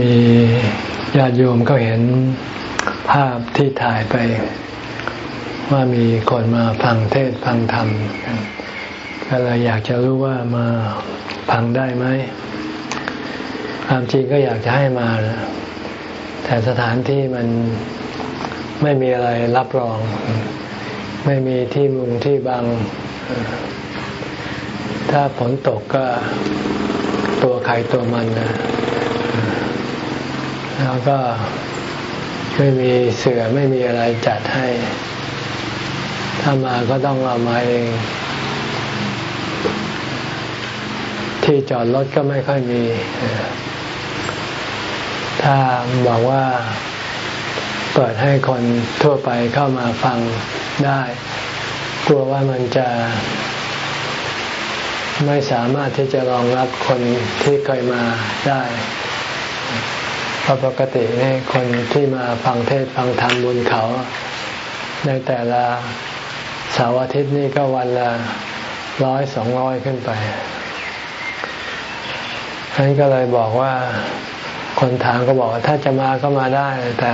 มีญาติโยมก็เห็นภาพที่ถ่ายไปว่ามีคนมาฟังเทศฟังธรรมก็เลยอยากจะรู้ว่ามาฟังได้ไหมความจริงก็อยากจะให้มานะแต่สถานที่มันไม่มีอะไรรับรอง ไม่มีที่มุงที่บัง ถ้าฝนตกก็ตัวใครตัวมันนะ แล้วก็ไม่มีเสือไม่มีอะไรจัดให้ ถ้ามาก็ต้องเอามาเอง ที่จอดรถก็ไม่ค่อยมี ถ้าบอกว่าเปิดให้คนทั่วไปเข้ามาฟังได้ กลัวว่ามันจะไม่สามารถที่จะรองรับคนที่เคยมาได้ เพราะปกตินี่คนที่มาฟังเทศฟังธรรมบนเขา ในแต่ละเสาร์อาทิตย์นี่ก็วันละร้อยสองร้อยขึ้นไปฉะนั้นก็เลยบอกว่าคนถามก็บอกว่าถ้าจะมาก็มาได้ แต่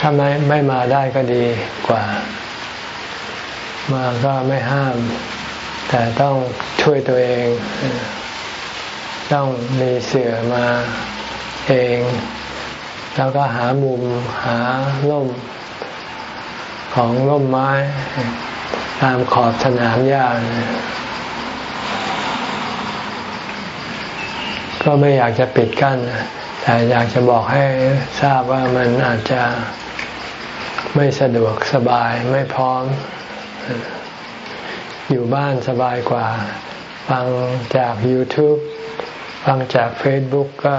ถ้าไม่ไม่มาได้ก็ดีกว่า มาก็ไม่ห้าม แต่ต้องช่วยตัวเอง ต้องมีเสือมา เองแล้วก็หามุมหาล่มของล่มไม้ ตามขอบสนามหญ้าก็ไม่อยากจะปิดกั้นแต่อยากจะบอกให้ทราบว่ามันอาจจะไม่สะดวกสบายไม่พร้อม อยู่บ้านสบายกว่า ฟังจาก YouTube ฟังจาก Facebook ก็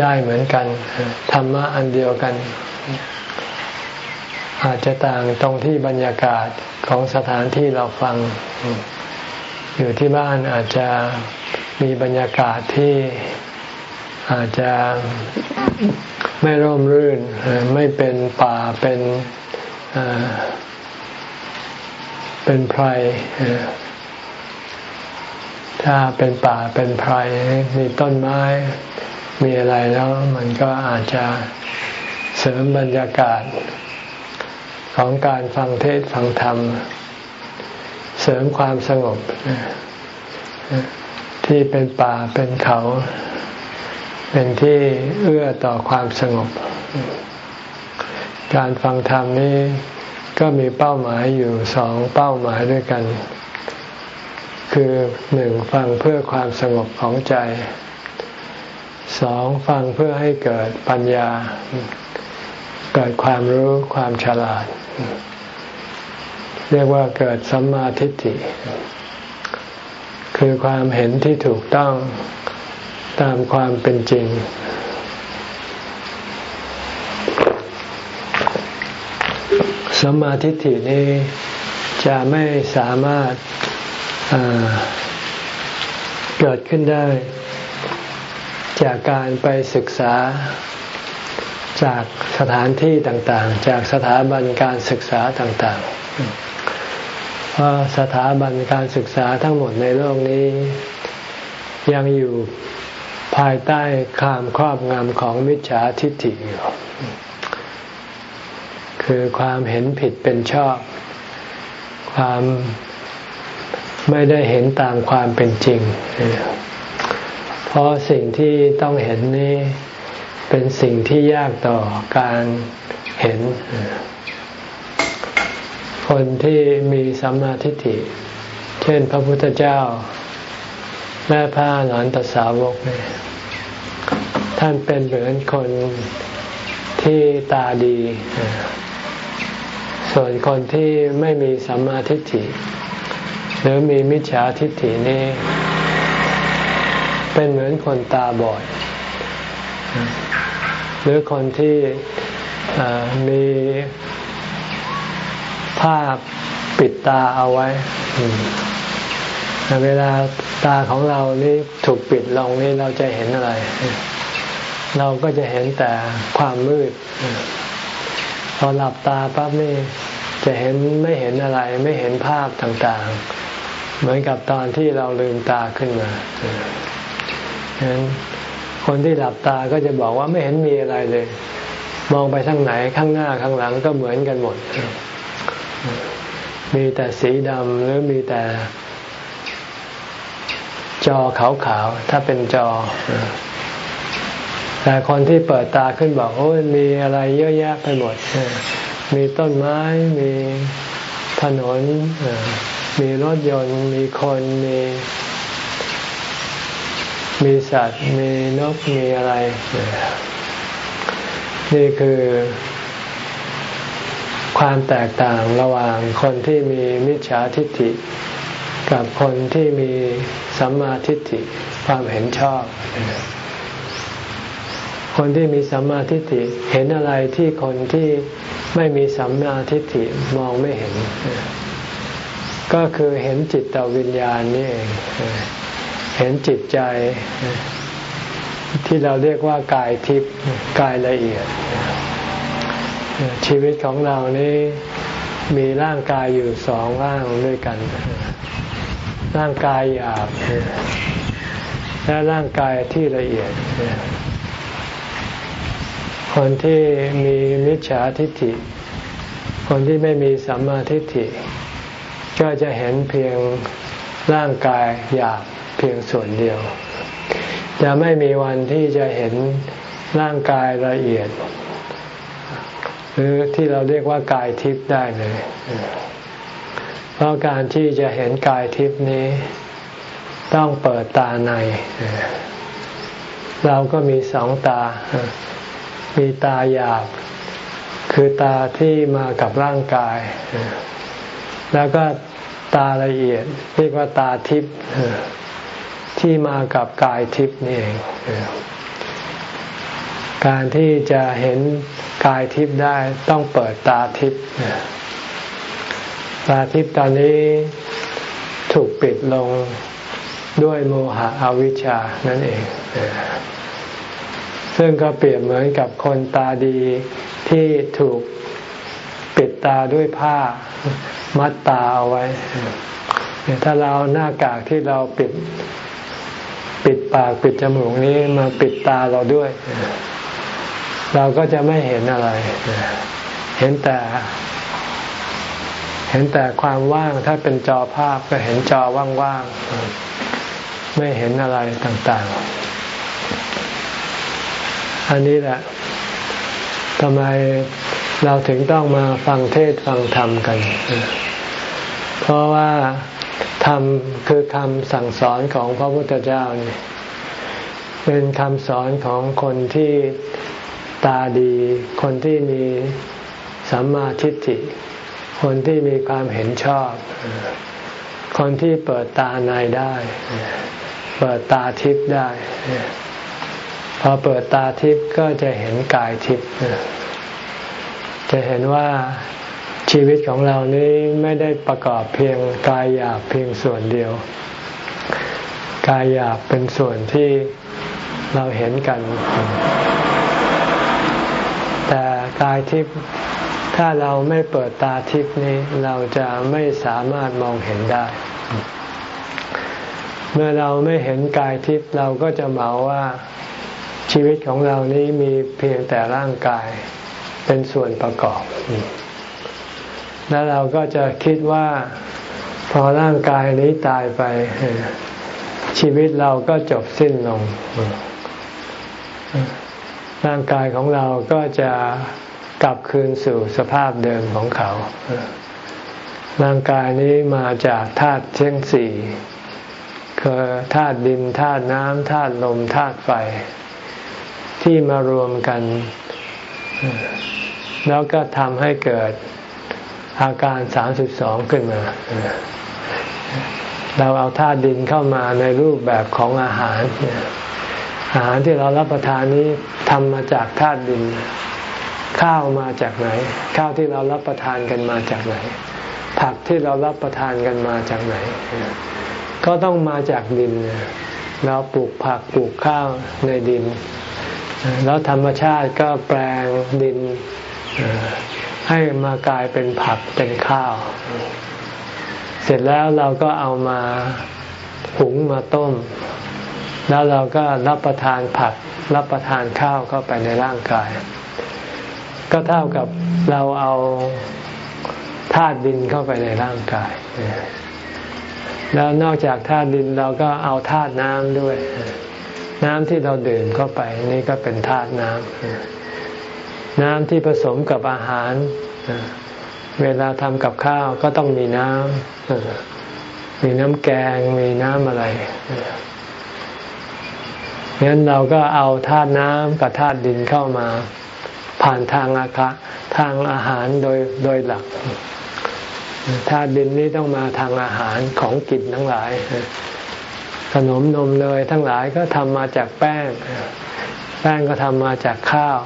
ได้เหมือนกันธรรมะอันเดียวกัน อาจจะต่างตรงที่บรรยากาศของสถานที่เราฟัง อยู่ที่บ้านอาจจะมีบรรยากาศที่อาจจะไม่ร่มรื่น ไม่เป็นป่าเป็นเป็นไพรถ้าเป็นป่าเป็นไพรมีต้นไม้ มีอะไรแล้วมันก็อาจจะเสริมบรรยากาศของการฟังเทศฟังธรรม เสริมความสงบ ที่เป็นป่าเป็นเขา เป็นที่เอื้อต่อความสงบ การฟังธรรมนี้ก็มีเป้าหมายอยู่สองเป้าหมายด้วยกัน คือหนึ่งฟังเพื่อความสงบของใจ สองฟังเพื่อให้เกิดปัญญา เกิดความรู้ความฉลาด เรียกว่าเกิดสัมมาทิฏฐิ คือความเห็นที่ถูกต้องตามความเป็นจริง สัมมาทิฏฐินี้จะไม่สามารถเกิดขึ้นได้ จากการไปศึกษาจากสถานที่ต่างๆ จากสถาบันการศึกษาต่างๆ เพราะสถาบันการศึกษาทั้งหมดในโลกนี้ ยังอยู่ภายใต้ความครอบงำของมิจฉาทิฏฐิอยู่ คือความเห็นผิดเป็นชอบ ความไม่ได้เห็นตามความเป็นจริงเพราะสิ่งที่ต้องเห็นนี้เป็นสิ่งที่ยากต่อการเห็น คนที่มีสัมมาทิฏฐิ เช่นพระพุทธเจ้า แม่พระหนอนตสาวกเนี่ยท่านเป็นเหมือนคนที่ตาดี ส่วนคนที่ไม่มีสัมมาทิฏฐิ หรือมีมิจฉาทิฏฐินี่ เป็นเหมือนคนตาบอด หรือคนที่มีผ้าปิดตาเอาไว้ เวลาตาของเรานี่ถูกปิดลงนี่เราจะเห็นอะไร เราก็จะเห็นแต่ความมืด พอหลับตาปั๊บนี่จะเห็นไม่เห็นอะไร ไม่เห็นภาพต่างๆ เหมือนกับตอนที่เราลืมตาขึ้นมา ฉะนั้นคนที่หลับตาก็จะบอกว่าไม่เห็นมีอะไรเลย มองไปทางไหนข้างหน้าข้างหลังก็เหมือนกันหมด มีแต่สีดำหรือมีแต่ จอขาวๆถ้าเป็นจอ แต่คนที่เปิดตาขึ้นบอกโอ้ยมีอะไรเยอะแยะไปหมด มีต้นไม้มีถนนมีรถยนต์มีคนมี มีสัตว์ มีนก มีอะไร นี่คือ ความแตกต่างระหว่างคนที่มีมิจฉาทิฏฐิ กับคนที่มีสัมมาทิฏฐิความเห็นชอบ คนที่มีสัมมาทิฏฐิเห็นอะไรที่คนที่ไม่มีสัมมาทิฏฐิมองไม่เห็น ก็คือเห็นจิตวิญญาณนี่เอง เห็นจิตใจที่เราเรียกว่ากายทิพย์กายละเอียด ชีวิตของเรานี้มีร่างกายอยู่สองร่างด้วยกัน ร่างกายหยาบและร่างกายที่ละเอียด คนที่มีมิจฉาทิฏฐิ คนที่ไม่มีสัมมาทิฏฐิ ก็จะเห็นเพียงร่างกายหยาบ พียงส่วนเดียว จะไม่มีวันที่จะเห็นร่างกายละเอียด หรือที่เราเรียกว่ากายทิพย์ได้เลย เพราะการที่จะเห็นกายทิพย์นี้ ต้องเปิดตาใน เราก็มีสองตา มีตาหยาบ คือตาที่มากับร่างกาย แล้วก็ตาละเอียดเรียกว่าตาทิพย์ ที่มากับกายทิพย์นี่เองการที่จะเห็นกายทิพย์ได้ต้องเปิดตาทิพย์ตาทิพย์ตอนนี้ถูกปิดลงด้วยโมหะอวิชชานั่นเอง ซึ่งก็เปรียบเหมือนกับคนตาดีที่ถูกปิดตาด้วยผ้ามัดตาเอาไว้ ถ้าเราหน้ากากที่เราปิด ปิดปากปิดจมูกนี้มาปิดตาเราด้วย เราก็จะไม่เห็นอะไร เห็นแต่ เห็นแต่ความว่างถ้าเป็นจอภาพก็เห็นจอว่างๆ ไม่เห็นอะไรต่างๆ อันนี้แหละทำไมเราถึงต้องมาฟังเทศฟังธรรมกัน เพราะว่าธรรมคือคำสั่งสอนของพระพุทธเจ้านี่ เป็นคำสอนของคนที่ตาดี คนที่มีสัมมาทิฏฐิ คนที่มีความเห็นชอบ คนที่เปิดตาในได้ เปิดตาทิพย์ได้ พอเปิดตาทิพย์ก็จะเห็นกายทิพย์จะเห็นว่าชีวิตของเรานี้ไม่ได้ประกอบเพียงกายหยาบเพียงส่วนเดียว กายหยาบเป็นส่วนที่ เราเห็นกัน แต่กายทิพย์ถ้าเราไม่เปิดตาทิพย์นี้ เราจะไม่สามารถมองเห็นได้ เมื่อเราไม่เห็นกายทิพย์เราก็จะเหมาว่าชีวิตของเรานี้มีเพียงแต่ร่างกายเป็นส่วนประกอบ แล้วเราก็จะคิดว่าพอร่างกายนี้ตายไปชีวิตเราก็จบสิ้นลง ร่างกายของเราก็จะกลับคืนสู่สภาพเดิมของเขา ร่างกายนี้มาจากธาตุเช่งสี่คือธาตุดินธาตุน้ำธาตุลมธาตุไฟ ที่มารวมกัน แล้วก็ทำให้เกิดอาการสามสิบสองขึ้นมา เราเอาธาตุดินเข้ามาในรูปแบบของอาหาร อาหารที่เรารับประทานนี้ทำมาจากธาตุดิน ข้าวมาจากไหน ข้าวที่เรารับประทานกันมาจากไหน ผักที่เรารับประทานกันมาจากไหน ก็ต้องมาจากดิน เราปลูกผักปลูกข้าวในดิน แล้วธรรมชาติก็แปลงดินให้มากลายเป็นผักเป็นข้าว เสร็จแล้วเราก็เอามาหุงมาต้ม แล้วเราก็รับประทานผัก รับประทานข้าวเข้าไปในร่างกาย ก็เท่ากับเราเอาธาตุดินเข้าไปในร่างกาย แล้วนอกจากธาตุดินเราก็เอาธาตุน้ำด้วย น้ำที่เราดื่มเข้าไป นี่ก็เป็นธาตุน้ำน้ำที่ผสมกับอาหาร เวลาทำกับข้าวก็ต้องมีน้ำมีน้ำแกงมีน้ำอะไร งั้นเราก็เอาธาตุน้ำกับธาตุดินเข้ามาผ่านทางอากาศทางอาหารโดยโดยหลักธาตุดินนี้ต้องมาทางอาหารของกินทั้งหลาย ขนมนมเลยทั้งหลายก็ทำมาจากแป้ง แป้งก็ทำมาจากข้าว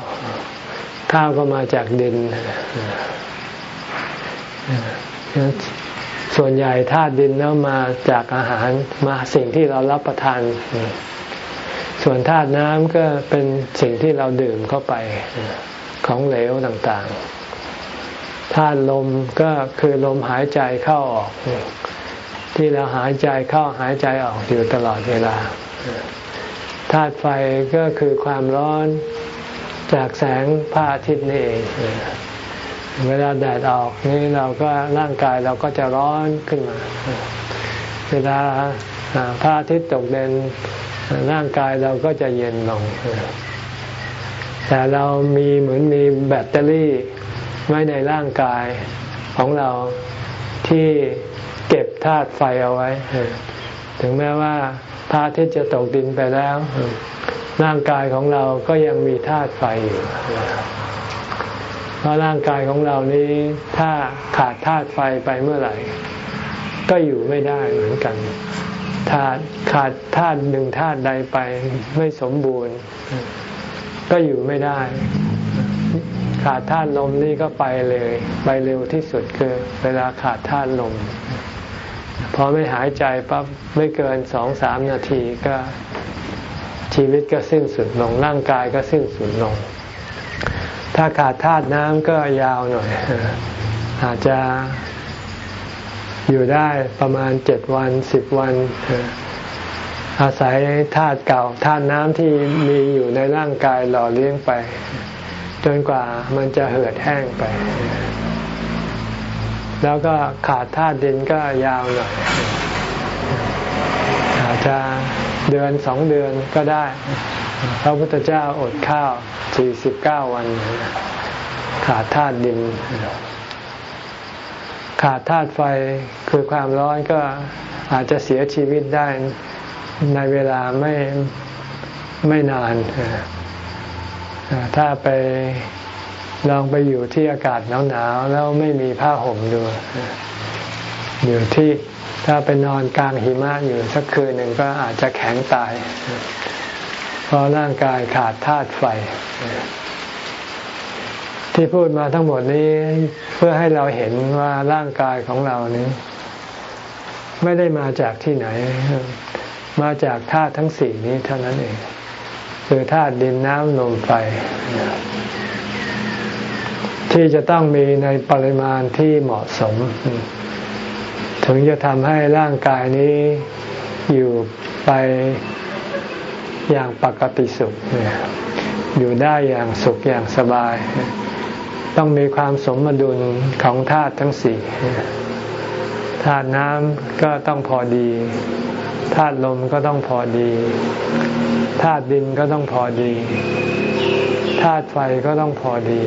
ข้าวก็มาจากดิน ส่วนใหญ่ธาตุดินแล้วมาจากอาหารมาสิ่งที่เรารับประทาน ส่วนธาตุน้ำก็เป็นสิ่งที่เราดื่มเข้าไปของเหลวต่างๆ ธาตุลมก็คือลมหายใจเข้าออก ที่เราหายใจเข้าหายใจออกอยู่ตลอดเวลา ธาตุไฟก็คือความร้อนจากแสงพระอาทิตย์นี่เอง เวลาแดดออกนี่เราก็ร่างกายเราก็จะร้อนขึ้นมา เวลาพระอาทิตย์ตกเด่น ร่างกายเราก็จะเย็นลง แต่เรามีเหมือนมีแบตเตอรี่ไว้ในร่างกายของเราที่เก็บธาตุไฟเอาไว้ ถึงแม้ว่าพระอาทิตย์จะตกดินไปแล้ว ร่างกายของเราก็ยังมีธาตุไฟอยู่เพราะร่างกายของเรานี้ถ้าขาดธาตุไฟไปเมื่อไหร่ ก็อยู่ไม่ได้เหมือนกัน ธาตุขาดธาตุหนึ่งธาตุใดไปไม่สมบูรณ์ ก็อยู่ไม่ได้ ขาดธาตุลมนี่ก็ไปเลย ไปเร็วที่สุดคือ เวลาขาดธาตุลมพอไม่หายใจปั๊บไม่เกินสองสามนาทีก็ ชีวิตก็สิ้นสุดลงร่างกายก็สิ้นสุดลง ถ้าขาดธาตุน้ำก็ยาวหน่อยอาจจะ อยู่ได้ประมาณเจ็ดวันสิบวัน อาศัยธาตุเก่าธาตุน้ำที่มีอยู่ในร่างกายหล่อเลี้ยงไป จนกว่ามันจะเหือดแห้งไป แล้วก็ขาดธาตุดินก็ยาวหน่อยอาจจะเดือนสองเดือนก็ได้ พระพุทธเจ้าอดข้าวสี่สิบเก้าวัน ขาดธาตุดิน ขาดธาตุไฟคือความร้อนก็อาจจะเสียชีวิตได้ในเวลาไม่ไม่นาน ถ้าไปลองไปอยู่ที่อากาศหนาวๆแล้วไม่มีผ้าห่มดู อยู่ที่ถ้าไปนอนกลางหิมะอยู่สักคืนหนึ่งก็อาจจะแข็งตาย เพราะร่างกายขาดธาตุไฟ ที่พูดมาทั้งหมดนี้เพื่อให้เราเห็นว่าร่างกายของเรานี้ ไม่ได้มาจากที่ไหน มาจากธาตุทั้งสี่นี้เท่านั้นเอง คือธาตุดินน้ำลมไฟ ที่จะต้องมีในปริมาณที่เหมาะสม ถึงจะทำให้ร่างกายนี้อยู่ไปอย่างปกติสุข อยู่ได้อย่างสุขอย่างสบาย ต้องมีความสมดุลของธาตุทั้งสี่ธาตุน้ำก็ต้องพอดีธาตุลมก็ต้องพอดีธาตุดินก็ต้องพอดีธาตุไฟก็ต้องพอดี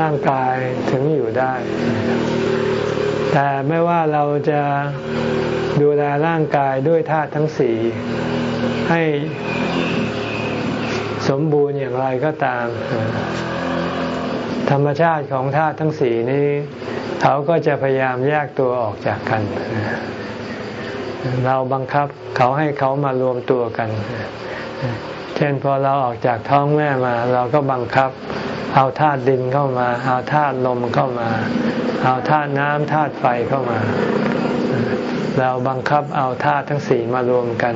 ร่างกายถึงอยู่ได้ แต่ไม่ว่าเราจะดูแลร่างกายด้วยธาตุทั้งสี่ให้สมบูรณ์อย่างไรก็ตาม ธรรมชาติของธาตุทั้งสี่นี้ เขาก็จะพยายามแยกตัวออกจากกัน เราบังคับเขาให้เขามารวมตัวกัน เช่นพอเราออกจากท้องแม่มา เราก็บังคับ เอาธาตุดินเข้ามา เอาธาตุลมเข้ามา เอาธาตุน้ำธาตุไฟเข้ามา เราบังคับเอาธาตุทั้งสี่มารวมกัน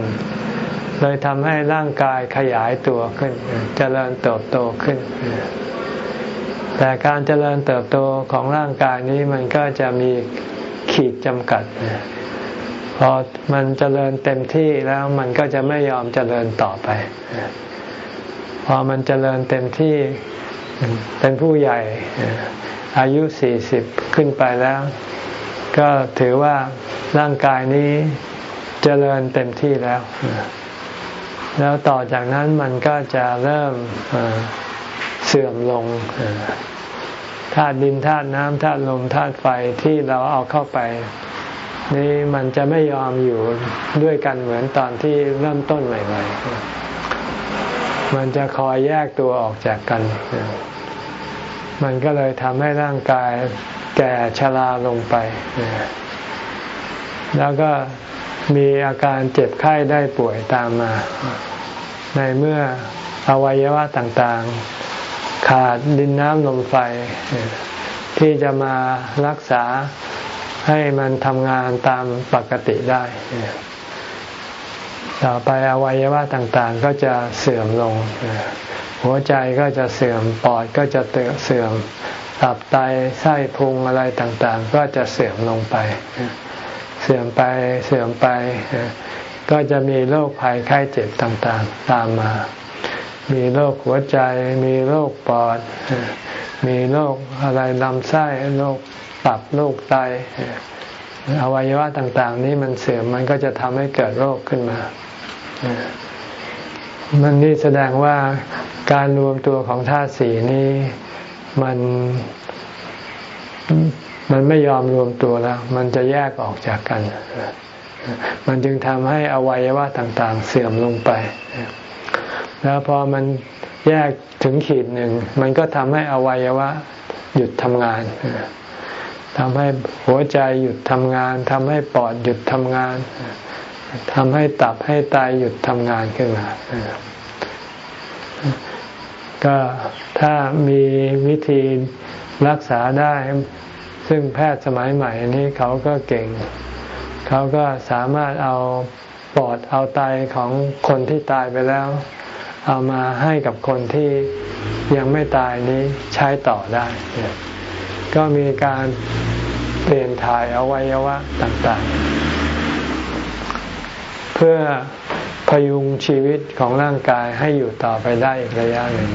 เลยทำให้ร่างกายขยายตัวขึ้นเจริญเติบโตขึ้น แต่การเจริญเติบโตของร่างกายนี้มันก็จะมีขีดจำกัด พอมันเจริญเต็มที่แล้วมันก็จะไม่ยอมเจริญต่อไป พอมันเจริญเต็มที่เป็นผู้ใหญ่อายุสี่สิบขึ้นไปแล้ว ก็ถือว่าร่างกายนี้เจริญเต็มที่แล้ว แล้วต่อจากนั้นมันก็จะเริ่ม เสื่อมลงธาตุดินธาตุน้ำธาตุลมธาตุไฟที่เราเอาเข้าไป นี่มันจะไม่ยอมอยู่ด้วยกันเหมือนตอนที่เริ่มต้นใหม่ๆ มันจะคอยแยกตัวออกจากกัน มันก็เลยทำให้ร่างกายแก่ชราลงไป แล้วก็มีอาการเจ็บไข้ได้ป่วยตามมา ในเมื่ออวัยวะต่างๆ ขาดดินน้ำลมไฟ ที่จะมารักษาให้มันทำงานตามปกติได้ ต่อไปอวัยวะต่างๆก็จะเสื่อมลง หัวใจก็จะเสื่อม ปอดก็จะเสื่อม ตับไตไส้พุงอะไรต่างๆ ก็จะเสื่อมลงไป เสื่อมไปเสื่อมไป ก็จะมีโรคภัยไข้เจ็บต่างๆ ตามมา มีโรคหัวใจ มีโรคปอด มีโรคอะไรลำไส้โรคตับโรคไตอวัยวะต่างๆ นี้มันเสื่อมมันก็จะทำให้เกิดโรคขึ้นมา มันนี่แสดงว่าการรวมตัวของธาตุสี่นี้มันมันไม่ยอมรวมตัวแล้ว มันจะแยกออกจากกัน มันจึงทำให้อวัยวะต่างๆ เสื่อมลงไป แล้วพอมันแยกถึงขีดหนึ่ง มันก็ทำให้อวัยวะหยุดทำงานทำให้หัวใจหยุดทำงานทำให้ปอดหยุดทำงานทำให้ตับให้ไตหยุดทำงานขึ้นมาก็ถ้ามีวิธีรักษาได้ ซึ่งแพทย์สมัยใหม่นี้เขาก็เก่ง เขาก็สามารถเอาปอดเอาไตของคนที่ตายไปแล้ว เอามาให้กับคนที่ยังไม่ตายนี้ใช้ต่อได้ ก็มีการเปลี่ยนถ่ายอวัยวะต่างๆ เพื่อพยุงชีวิตของร่างกายให้อยู่ต่อไปได้อีกระยะหนึ่ง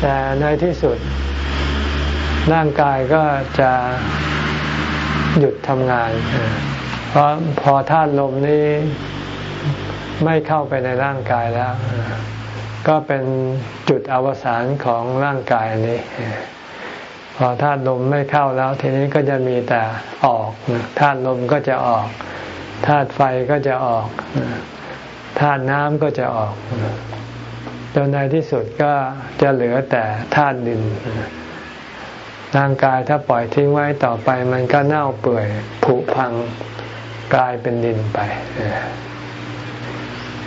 แต่ในที่สุด ร่างกายก็จะหยุดทำงาน เพราะพอธาตุลมนี้ ไม่เข้าไปในร่างกายแล้ว ก็เป็นจุดอวสานของร่างกายนี้พอธาตุลมไม่เข้าแล้ว ทีนี้ก็จะมีแต่ออกธาตุลมก็จะออกธาตุไฟก็จะออกธาตุน้ำก็จะออกจนในที่สุดก็จะเหลือแต่ธาตุดินร่างกายถ้าปล่อยทิ้งไว้ต่อไป มันก็เน่าเปื่อยผุพังกลายเป็นดินไป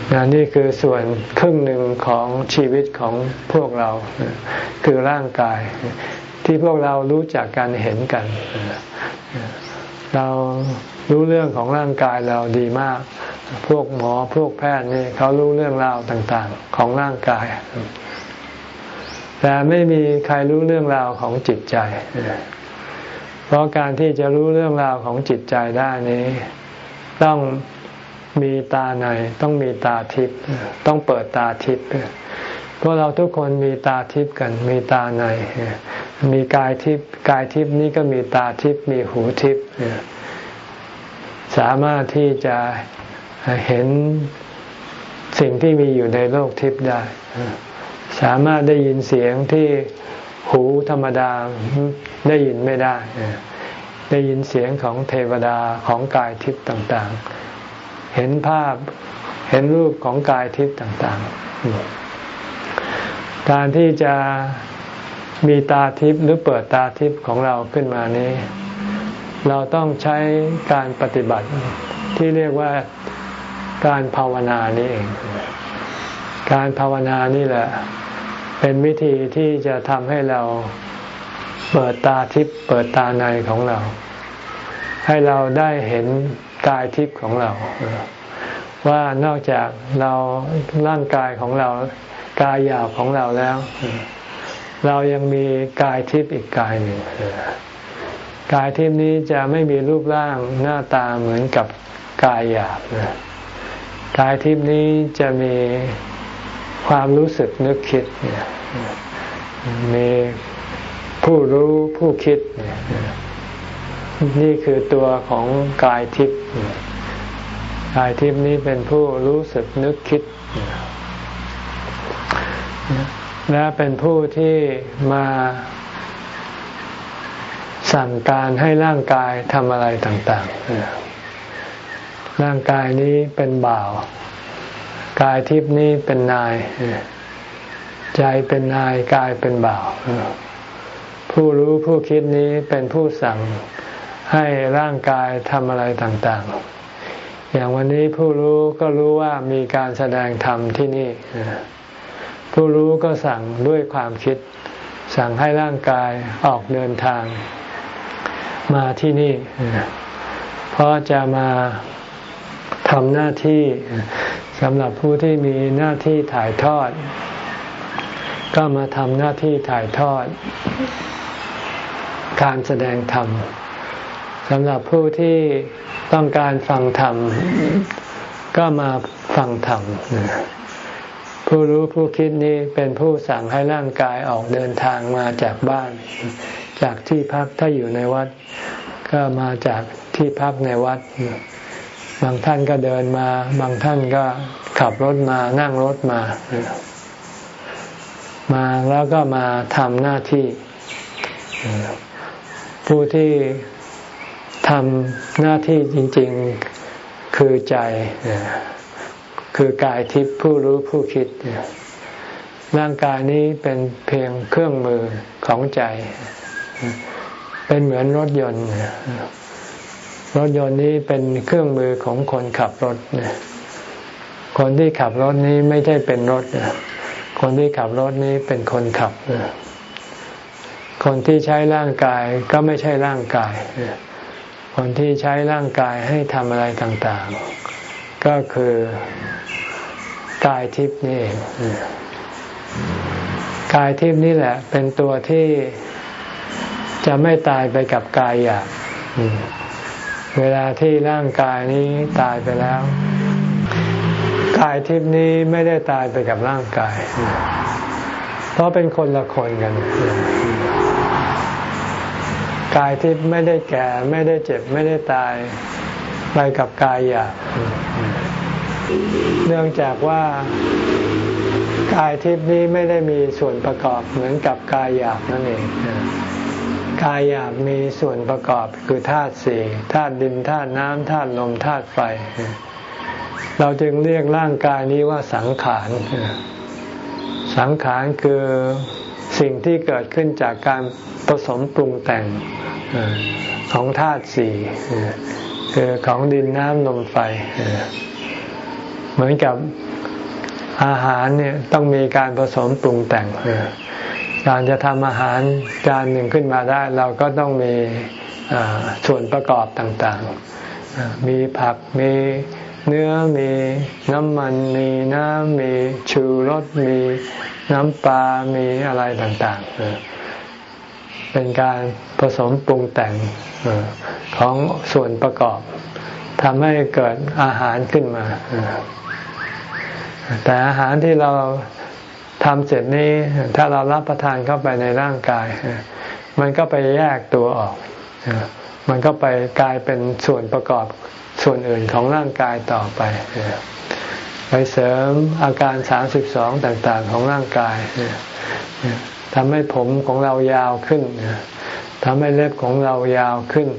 นนี่คือส่วนครึ่งหนึ่งของชีวิตของพวกเรา คือร่างกาย ที่พวกเรารู้จักกันเห็นกัน เรารู้เรื่องของร่างกายเราดีมาก พวกหมอพวกแพทย์นี่เขารู้เรื่องราวต่างๆ ของร่างกาย แต่ไม่มีใครรู้เรื่องราวของจิตใจ เพราะการที่จะรู้เรื่องราวของจิตใจได้นี้ ต้อง มีตาในต้องมีตาทิพย์ต้องเปิดตาทิพย์พวกเราทุกคนมีตาทิพย์กันมีตาใน มีกายทิพย์กายทิพย์นี้ก็มีตาทิพย์มีหูทิพย์สามารถที่จะเห็นสิ่งที่มีอยู่ในโลกทิพย์ได้ สามารถได้ยินเสียงที่หูธรรมดาได้ยินไม่ได้ ได้ยินเสียงของเทวดาของกายทิพย์ต่าง ๆ เห็นภาพเห็นรูปของกายทิพย์ต่างๆ การที่จะมีตาทิพย์หรือเปิดตาทิพย์ของเราขึ้นมานี้ เราต้องใช้การปฏิบัติที่เรียกว่าการภาวนานี่เอง การภาวนานี่แหละ เป็นวิธีที่จะทำให้เราเปิดตาทิพย์เปิดตาในของเรา ให้เราได้เห็น กายทิพย์ของเรา ว่านอกจากเราร่างกายของเรา กายหยาบของเราแล้ว เรายังมีกายทิพย์อีกกายหนึ่งกายทิพย์นี้จะไม่มีรูปร่างหน้าตาเหมือนกับกายหยาบกายทิพย์นี้จะมีความรู้สึกนึกคิดมีผู้รู้ผู้คิด นี่คือตัวของกายทิพย์กายทิพย์นี้เป็นผู้รู้สึกนึกคิด และเป็นผู้ที่มาสั่งการให้ร่างกายทำอะไรต่างๆ ร่างกายนี้เป็นบ่าว กายทิพย์นี้เป็นนาย ใจเป็นนายกายเป็นบ่าว ผู้รู้ผู้คิดนี้เป็นผู้สั่ง ให้ร่างกายทำอะไรต่างๆ อย่างวันนี้ผู้รู้ก็รู้ว่ามีการแสดงธรรมที่นี่ ผู้รู้ก็สั่งด้วยความคิด สั่งให้ร่างกายออกเดินทาง มาที่นี่ เพราะจะมาทำหน้าที่สำหรับผู้ที่มีหน้าที่ถ่ายทอด ก็มาทำหน้าที่ถ่ายทอด การแสดงธรรม สำหรับผู้ที่ต้องการฟังธรรม ก็มาฟังธรรม ผู้รู้ผู้คิดนี้เป็นผู้สั่งให้ร่างกายออกเดินทางมาจากบ้าน จากที่พักถ้าอยู่ในวัด ก็มาจากที่พักในวัด บางท่านก็เดินมา บางท่านก็ขับรถมานั่งรถมา มาแล้วก็มาทำหน้าที่ผู้ที่ ทำหน้าที่จริง ๆคือใจ คือกายทิพย์ผู้รู้ผู้คิด ร่างกายนี้เป็นเพียงเครื่องมือของใจ เป็นเหมือนรถยนต์ รถยนต์นี้เป็นเครื่องมือของคนขับรถ คนที่ขับรถนี้ไม่ใช่เป็นรถ คนที่ขับรถนี้เป็นคนขับ คนที่ใช้ร่างกายก็ไม่ใช่ร่างกาย คนที่ใช้ร่างกายให้ทำอะไรต่างๆ ก็คือกายทิพย์นี่เองกายทิพย์นี่แหละ เป็นตัวที่จะไม่ตายไปกับกายอยากเวลาที่ร่างกายนี้ตายไปแล้ว กายทิพย์นี้ไม่ได้ตายไปกับร่างกาย เพราะเป็นคนละคนกัน กายทิพย์ไม่ได้แก่ไม่ได้เจ็บไม่ได้ตายไปกับกายอยากเนื่องจากว่ากายทิพย์นี้ไม่ได้มีส่วนประกอบเหมือนกับกายอยากนั่นเองกายหยาบมีส่วนประกอบคือธาตุสี่ธาตุดินธาตุน้ำธาตุลมธาตุไฟ เราจึงเรียกร่างกายนี้ว่าสังขาร สังขารคือสิ่งที่เกิดขึ้นจากการผสมปรุงแต่ง ของธาตุสี่คือของดินน้ำลมไฟ เหมือนกับอาหารเนี่ยต้องมีการผสมปรุงแต่ง การจะทำอาหารจานหนึ่งขึ้นมาได้ เราก็ต้องมีส่วนประกอบต่างๆ มีผัก มีเนื้อ มีน้ำมัน มีน้ำ มีชูรส มีน้ำปลา มีอะไรต่างๆ เป็นการผสมปรุงแต่งของส่วนประกอบทำให้เกิดอาหารขึ้นมา แต่อาหารที่เราทำเสร็จนี้ถ้าเรารับประทานเข้าไปในร่างกาย มันก็ไปแยกตัวออก มันก็ไปกลายเป็นส่วนประกอบส่วนอื่นของร่างกายต่อไปไปเสริมอาการสามสิบสองต่างๆ ของร่างกาย ทำให้ผมของเรายาวขึ้นทำให้เล็บของเรายาวขึ้น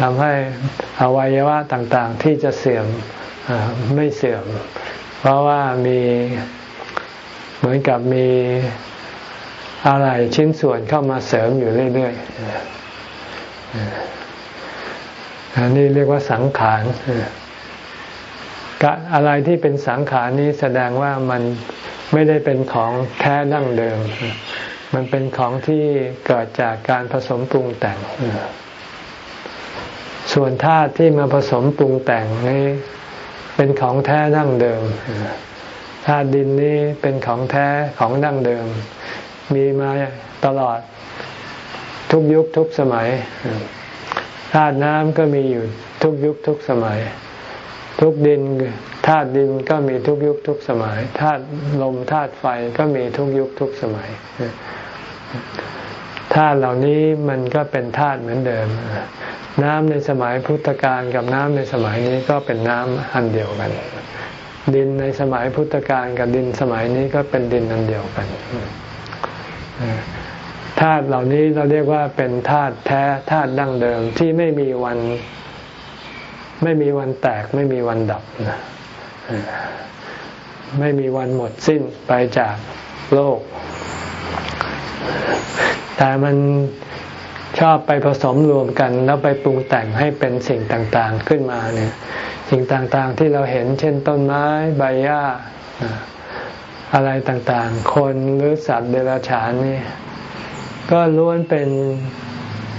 ทำให้อวัยวะต่างๆ ที่จะเสื่อมไม่เสื่อม เพราะว่ามีเหมือนกับมีอะไรชิ้นส่วนเข้ามาเสริมอยู่เรื่อยๆอันนี้เรียกว่าสังขารอะไรที่เป็นสังขารนี้แสดงว่ามัน ไม่ได้เป็นของแท้ดั้งเดิม มันเป็นของที่เกิดจากการผสมปรุงแต่ง ส่วนธาตุที่มาผสมปรุงแต่งนี้เป็นของแท้ดั้งเดิมธาตุดินนี้เป็นของแท้ของดั้งเดิม มีมาตลอดทุกยุคทุกสมัยธาตุน้ำก็มีอยู่ทุกยุคทุกสมัย ทุกดินธาตุดินก็มีทุกยุคทุกสมัยธาตุลมธาตุไฟก็มีทุกยุคทุกสมัยธาตุเหล่านี้มันก็เป็นธาตุเหมือนเดิม น้ำในสมัยพุทธกาลกับน้ำในสมัยนี้ก็เป็นน้ำอันเดียวกัน ดินในสมัยพุทธกาลกับดินสมัยนี้ก็เป็นดินอันเดียวกันธาตุเหล่านี้เราเรียกว่าเป็นธาตุแท้ธาตุดั้งเดิมที่ไม่มีวัน ไม่มีวันแตกไม่มีวันดับนะไม่มีวันหมดสิ้นไปจากโลก แต่มันชอบไปผสมรวมกัน แล้วไปปรุงแต่งให้เป็นสิ่งต่างๆขึ้นมาเนี่ย สิ่งต่างๆที่เราเห็น เช่นต้นไม้ใบหญ้าอะไรต่างๆ คนหรือสัตว์เดรัจฉานนี่ก็ล้วนเป็น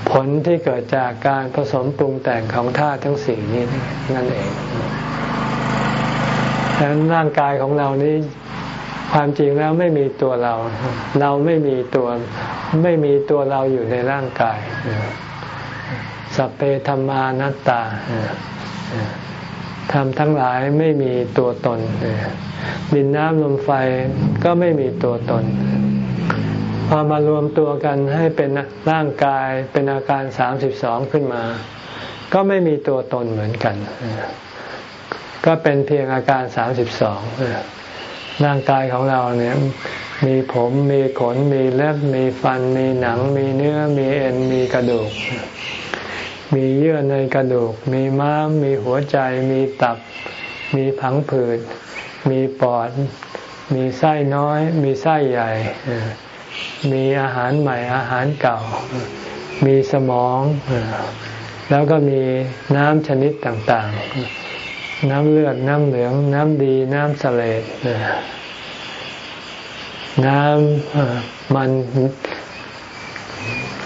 ผลที่เกิดจากการผสมปรุงแต่งของธาตุทั้งสี่นี้นั่นเองดังนั้นร่างกายของเรานี้ความจริงแล้วไม่มีตัวเรา เราไม่มีตัวไม่มีตัวเราอยู่ในร่างกายสัพเพธรรมานัตตาธรรมทั้งหลายไม่มีตัวตนดินน้ำลมไฟก็ไม่มีตัวตน พอมารวมตัวกันให้เป็นร่างกายเป็นอาการสามสิบสองขึ้นมา ก็ไม่มีตัวตนเหมือนกัน ก็เป็นเพียงอาการสามสิบสองร่างกายของเราเนี่ยมีผมมีขน มีเล็บมีฟัน มีหนัง มีเนื้อ มีเอ็น มีกระดูก มีเยื่อในกระดูก มีม้าม มีหัวใจ มีตับ มีผังผืด มีปอด มีไส้น้อย มีไส้ใหญ่ มีอาหารใหม่อาหารเก่า มีสมอง แล้วก็มีน้ำชนิดต่างๆ น้ำเลือด น้ำเหลือง น้ำดี น้ำเสลดน้ำมัน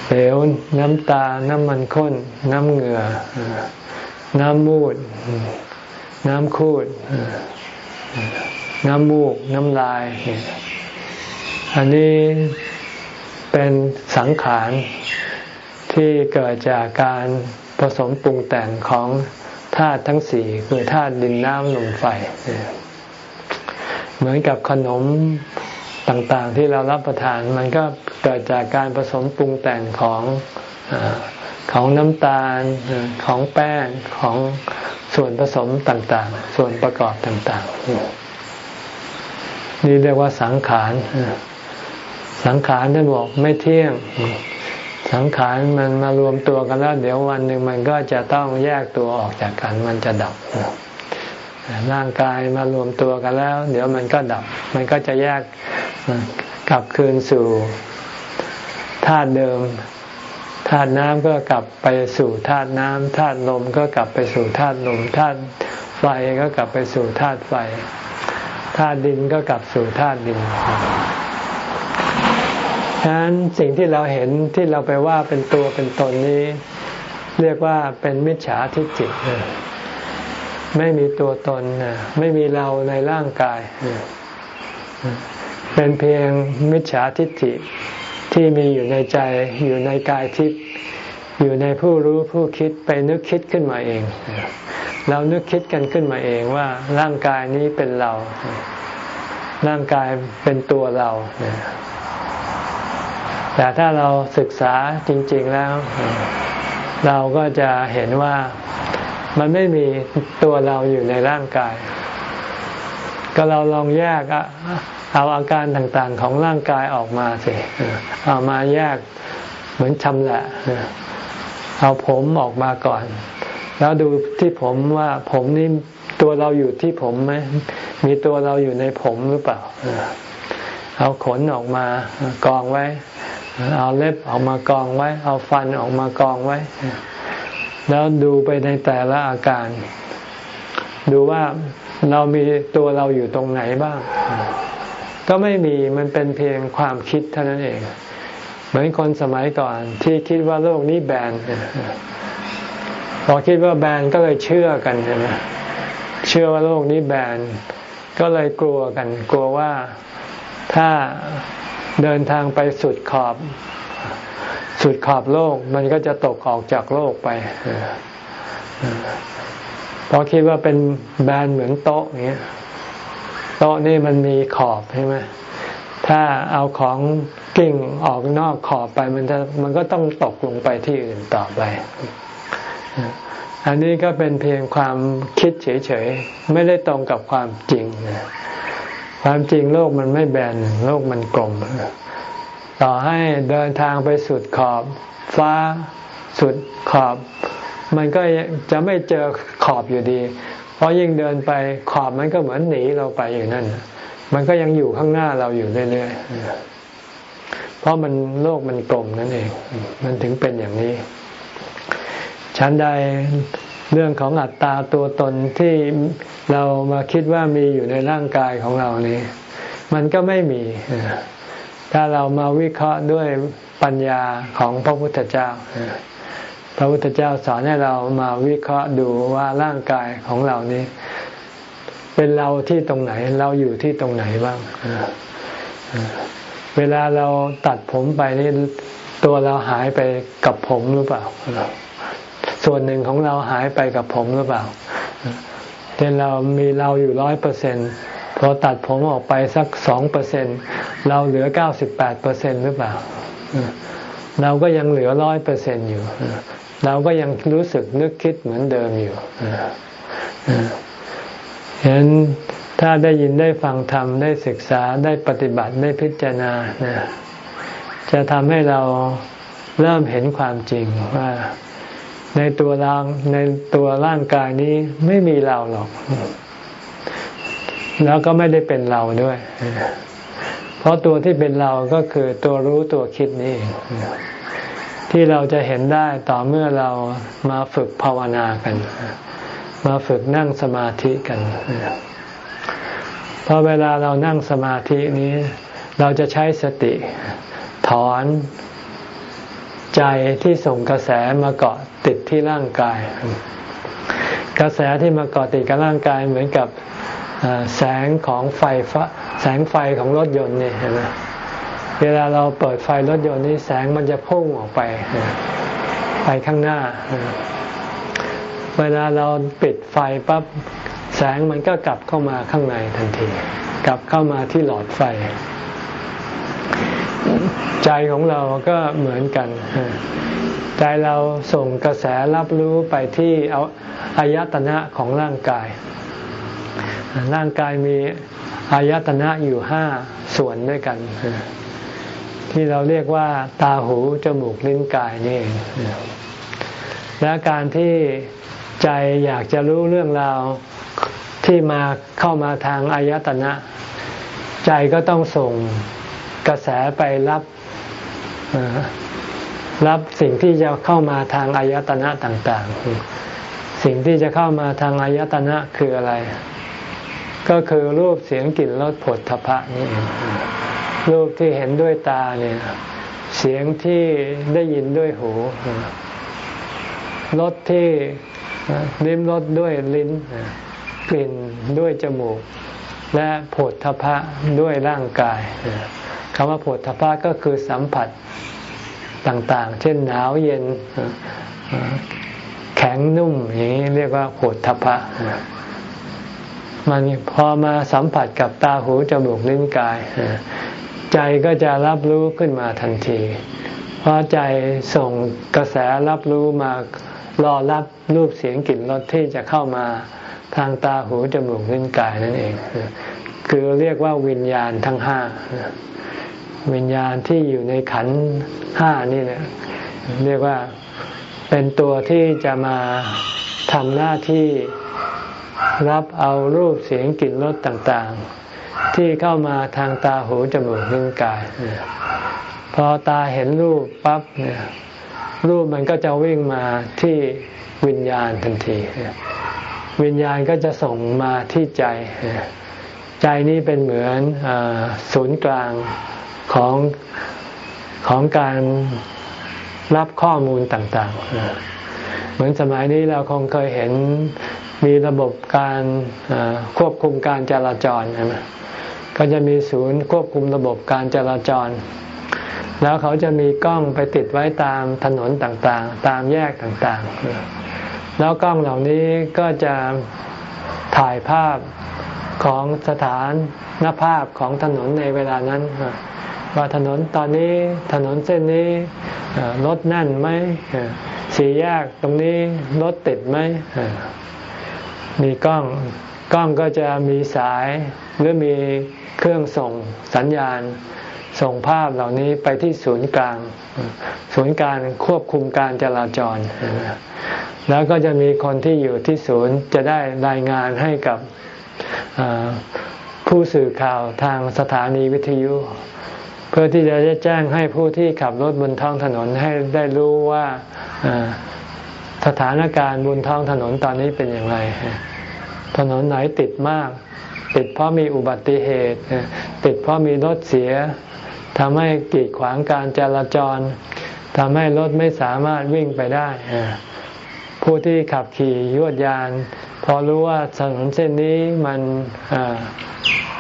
เหลว น้ำตา น้ำมันข้น น้ำเหงื่อ น้ำมูด น้ำคูด น้ำมูก น้ำลาย อันนี้เป็นสังขารที่เกิดจากการผสมปรุงแต่งของธาตุทั้งสี่คือธาตุดินน้ำลมไฟ เหมือนกับขนมต่างๆที่เรารับประทานมันก็เกิดจากการผสมปรุงแต่งของของน้ำตาลของแป้งของส่วนผสมต่างๆ ส่วนประกอบต่างๆ นี่เรียกว่าสังขาร สังขารท่านบอกไม่เที่ยง สังขารมันมารวมตัวกันแล้ว เดี๋ยววันหนึ่งมันก็จะต้องแยกตัวออกจากกันมันจะดับร่างกายมารวมตัวกันแล้ว เดี๋ยวมันก็ดับ มันก็จะแยกกลับคืนสู่ธาตุเดิมธาตุน้ำก็กลับไปสู่ธาตุน้ำธาตุลมก็กลับไปสู่ธาตุลมธาตุไฟก็กลับไปสู่ธาตุไฟธาตุดินก็กลับสู่ธาตุดิน ฉะนั้นสิ่งที่เราเห็นที่เราไปว่าเป็นตัวเป็นตนนี้ เรียกว่าเป็นมิจฉาทิฏฐิไม่มีตัวตนไม่มีเราในร่างกาย เป็นเพียงมิจฉาทิฏฐิที่มีอยู่ในใจอยู่ในกายทิพย์อยู่ในผู้รู้ผู้คิดไปนึกคิดขึ้นมาเอง เรานึกคิดกันขึ้นมาเองว่าร่างกายนี้เป็นเรา ร่างกายเป็นตัวเรา แต่ถ้าเราศึกษาจริง ๆแล้ว เราก็จะเห็นว่ามันไม่มีตัวเราอยู่ในร่างกาย ก็เราลองแยกเอาอาการต่างๆของร่างกายออกมาสิเอามาแยกเหมือนชำแหละเอาผมออกมาก่อน แล้วดูที่ผมว่าผมนี่ตัวเราอยู่ที่ผมไหมมีตัวเราอยู่ในผมหรือเปล่า เอาขนออกมากองไว้ เอาเล็บออกมากองไว้ เอาฟันออกมากองไว้ แล้วดูไปในแต่ละอาการ ดูว่าเรามีตัวเราอยู่ตรงไหนบ้าง ก็ไม่มีมันเป็นเพียงความคิดเท่านั้นเอง เหมือนคนสมัยก่อน ที่คิดว่าโลกนี้แบนพอคิดว่าแบนก็เลยเชื่อกันใช่ไหมเชื่อว่าโลกนี้แบนก็เลยกลัวกัน กลัวว่าถ้า เดินทางไปสุดขอบ สุดขอบโลก มันก็จะตกออกจากโลกไปเพราะคิดว่าเป็นแบรนเหมือนโต๊ะอย่างเงี้ยโต๊ะนี่มันมีขอบใช่ไหมถ้าเอาของกิ่งออกนอกขอบไปมันจะมันก็ต้องตกลงไปที่อื่นต่อไป อันนี้ก็เป็นเพียงความคิดเฉยๆ ไม่ได้ตรงกับความจริง ความจริงโลกมันไม่แบนโลกมันกลม ต่อให้เดินทางไปสุดขอบฟ้าสุดขอบ มันก็จะไม่เจอขอบอยู่ดี เพราะยิ่งเดินไปขอบมันก็เหมือนหนีเราไปอยู่นั้นมันก็ยังอยู่ข้างหน้าเราอยู่เรื่อยๆ เพราะมันโลกมันกลมนั่นเอง มันถึงเป็นอย่างนี้ฉันใด เรื่องของอัตตาตัวตนที่เรามาคิดว่ามีอยู่ในร่างกายของเรานี้ มันก็ไม่มี ถ้าเรามาวิเคราะห์ด้วยปัญญาของพระพุทธเจ้า พระพุทธเจ้าสอนให้เรามาวิเคราะห์ดูว่าร่างกายของเรานี้ เป็นเราที่ตรงไหน เราอยู่ที่ตรงไหนบ้างเวลาเราตัดผมไปนี่ตัวเราหายไปกับผมหรือเปล่า ส่วนหนึ่งของเราหายไปกับผมหรือเปล่าเช่นเรามีเราอยู่ร้อยเปอร์เซ็นพอตัดผมออกไปสักสองเปอร์เซ็นเราเหลือเก้าสิบแปดเปอร์เซ็นหรือเปล่า เราก็ยังเหลือร้อยเปอร์เซ็นอยู่ เราก็ยังรู้สึกนึกคิดเหมือนเดิมอยู่เห็นถ้าได้ยินได้ฟังธรรมได้ศึกษาได้ปฏิบัติได้พิจารณาจะทำให้เราเริ่มเห็นความจริงว่า ในตัวร่างในตัวร่างกายนี้ไม่มีเราหรอก แล้วก็ไม่ได้เป็นเราด้วย เพราะตัวที่เป็นเราก็คือตัวรู้ตัวคิดนี่ที่เราจะเห็นได้ต่อเมื่อเรามาฝึกภาวนากัน มาฝึกนั่งสมาธิกันพอเวลาเรานั่งสมาธินี้ เราจะใช้สติ ถอนใจที่ส่งกระแสมาเกาะ ติดที่ร่างกาย กระแสที่มาเกาะติดกับร่างกายเหมือนกับแสงของไฟฟ้าแสงไฟของรถยนต์นี่เห็นไหมเวลาเราเปิดไฟรถยนต์นี้แสงมันจะพุ่งออกไป ไปข้างหน้า เวลาเราปิดไฟปั๊บแสงมันก็กลับเข้ามาข้างในทันที กลับเข้ามาที่หลอดไฟ ใจของเราก็เหมือนกัน ใจเราส่งกระแสรับรู้ไปที่เอาอายตนะของร่างกาย ร่างกายมีอายตนะอยู่ห้าส่วนด้วยกัน ที่เราเรียกว่า ตาหู จมูก ลิ้นกายนี่เองและการที่ใจอยากจะรู้เรื่องราวที่มาเข้ามาทางอายตนะ ใจก็ต้องส่ง กระแสไปรับรับสิ่งที่จะเข้ามาทางอายตนะต่าง ๆ สิ่งที่จะเข้ามาทางอายตนะคืออะไร ก็คือรูปเสียงกลิ่นรสผลทพะนี่เองรูปที่เห็นด้วยตาเนี่ย เสียงที่ได้ยินด้วยหูรสที่ลิ้มรสด้วยลิ้น กลิ่นด้วยจมูก และผดทพะด้วยร่างกายคำว่าผดทพะก็คือสัมผัสต่างๆ เช่นหนาวเย็นแข็งนุ่มอย่างนี้เรียกว่าผดทพะมันพอมาสัมผัสกับตาหูจมูกลิ้นกาย ใจก็จะรับรู้ขึ้นมาทันที เพราะใจส่งกระแสรับรู้มารอรับรูปเสียงกลิ่นรสที่จะเข้ามา ทางตาหูจมูกลิ้นกายนั่นเอง คือเรียกว่าวิญญาณทั้งห้าวิญญาณที่อยู่ในขันห้านี่แหละเรียกว่าเป็นตัวที่จะมาทำหน้าที่รับเอารูปเสียงกลิ่นรสต่างๆ ที่เข้ามาทางตาหูจมูกลิ้นกาย พอตาเห็นรูปปั๊บเนี่ยรูปมันก็จะวิ่งมาที่วิญญาณทันที วิญญาณก็จะส่งมาที่ใจ ใจนี้เป็นเหมือนอศูนย์กลางของของการรับข้อมูลต่างๆ เหมือนสมัยนี้เราคงเคยเห็นมีระบบการควบคุมการจราจรใช่ไหมก็จะมีศูนย์ควบคุมระบบการจราจร แล้วเขาจะมีกล้องไปติดไว้ตามถนนต่างๆ ตามแยกต่างๆ แล้วกล้องเหล่านี้ก็จะถ่ายภาพของสถานนภาพของถนนในเวลานั้น ว่าถนนตอนนี้ถนนเส้นนี้รถแน่นไหมสี่แยกตรงนี้รถติดไหมมีกล้องกล้องก็จะมีสายหรือมีเครื่องส่งสัญญาณ ส่งภาพเหล่านี้ไปที่ศูนย์กลาง ศูนย์การควบคุมการจราจร แล้วก็จะมีคนที่อยู่ที่ศูนย์จะได้รายงานให้กับผู้สื่อข่าวทางสถานีวิทยุ เพื่อที่จะแจ้งให้ผู้ที่ขับรถบนท้องถนนให้ได้รู้ว่าสถานการณ์บนท้องถนนตอนนี้เป็นอย่างไร ถนนไหนติดมาก ติดเพราะมีอุบัติเหตุ ติดเพราะมีรถเสียทำให้กีดขวางการจราจรทำให้รถไม่สามารถวิ่งไปได้ ผู้ที่ขับขี่ยวดยาน พอรู้ว่าถนนเส้นนี้มัน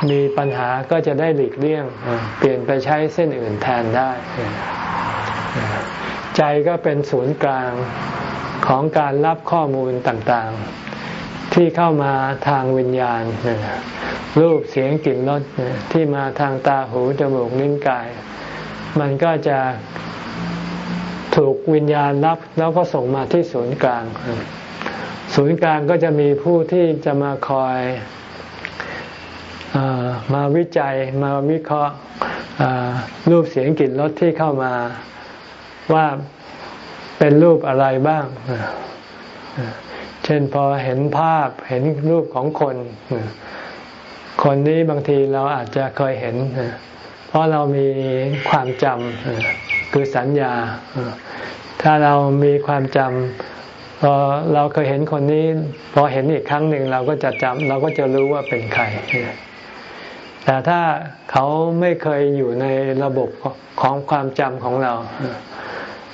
มีปัญหาก็จะได้หลีกเลี่ยง เปลี่ยนไปใช้เส้นอื่นแทนได้ ใจก็เป็นศูนย์กลางของการรับข้อมูลต่างๆ ที่เข้ามาทางวิญญาณ รูปเสียงกลิ่นรสที่มาทางตาหูจมูกลิ้นกาย มันก็จะ ถูกวิญญาณรับแล้วก็ส่งมาที่ศูนย์กลาง ศูนย์กลางก็จะมีผู้ที่จะมาคอยอมาวิจัยมาวิเคราะห์รูปเสียงกลิ่นรสที่เข้ามาว่าเป็นรูปอะไรบ้าง เช่นพอเห็นภาพเห็นรูปของคน คนนี้บางทีเราอาจจะเคยเห็น เพราะเรามีความจำ คือสัญญา ถ้าเรามีความจำพอเราเคยเห็นคนนี้ พอเห็นอีกครั้งหนึ่งเราก็จะจำเราก็จะรู้ว่าเป็นใคร แต่ถ้าเขาไม่เคยอยู่ในระบบของความจำของเรา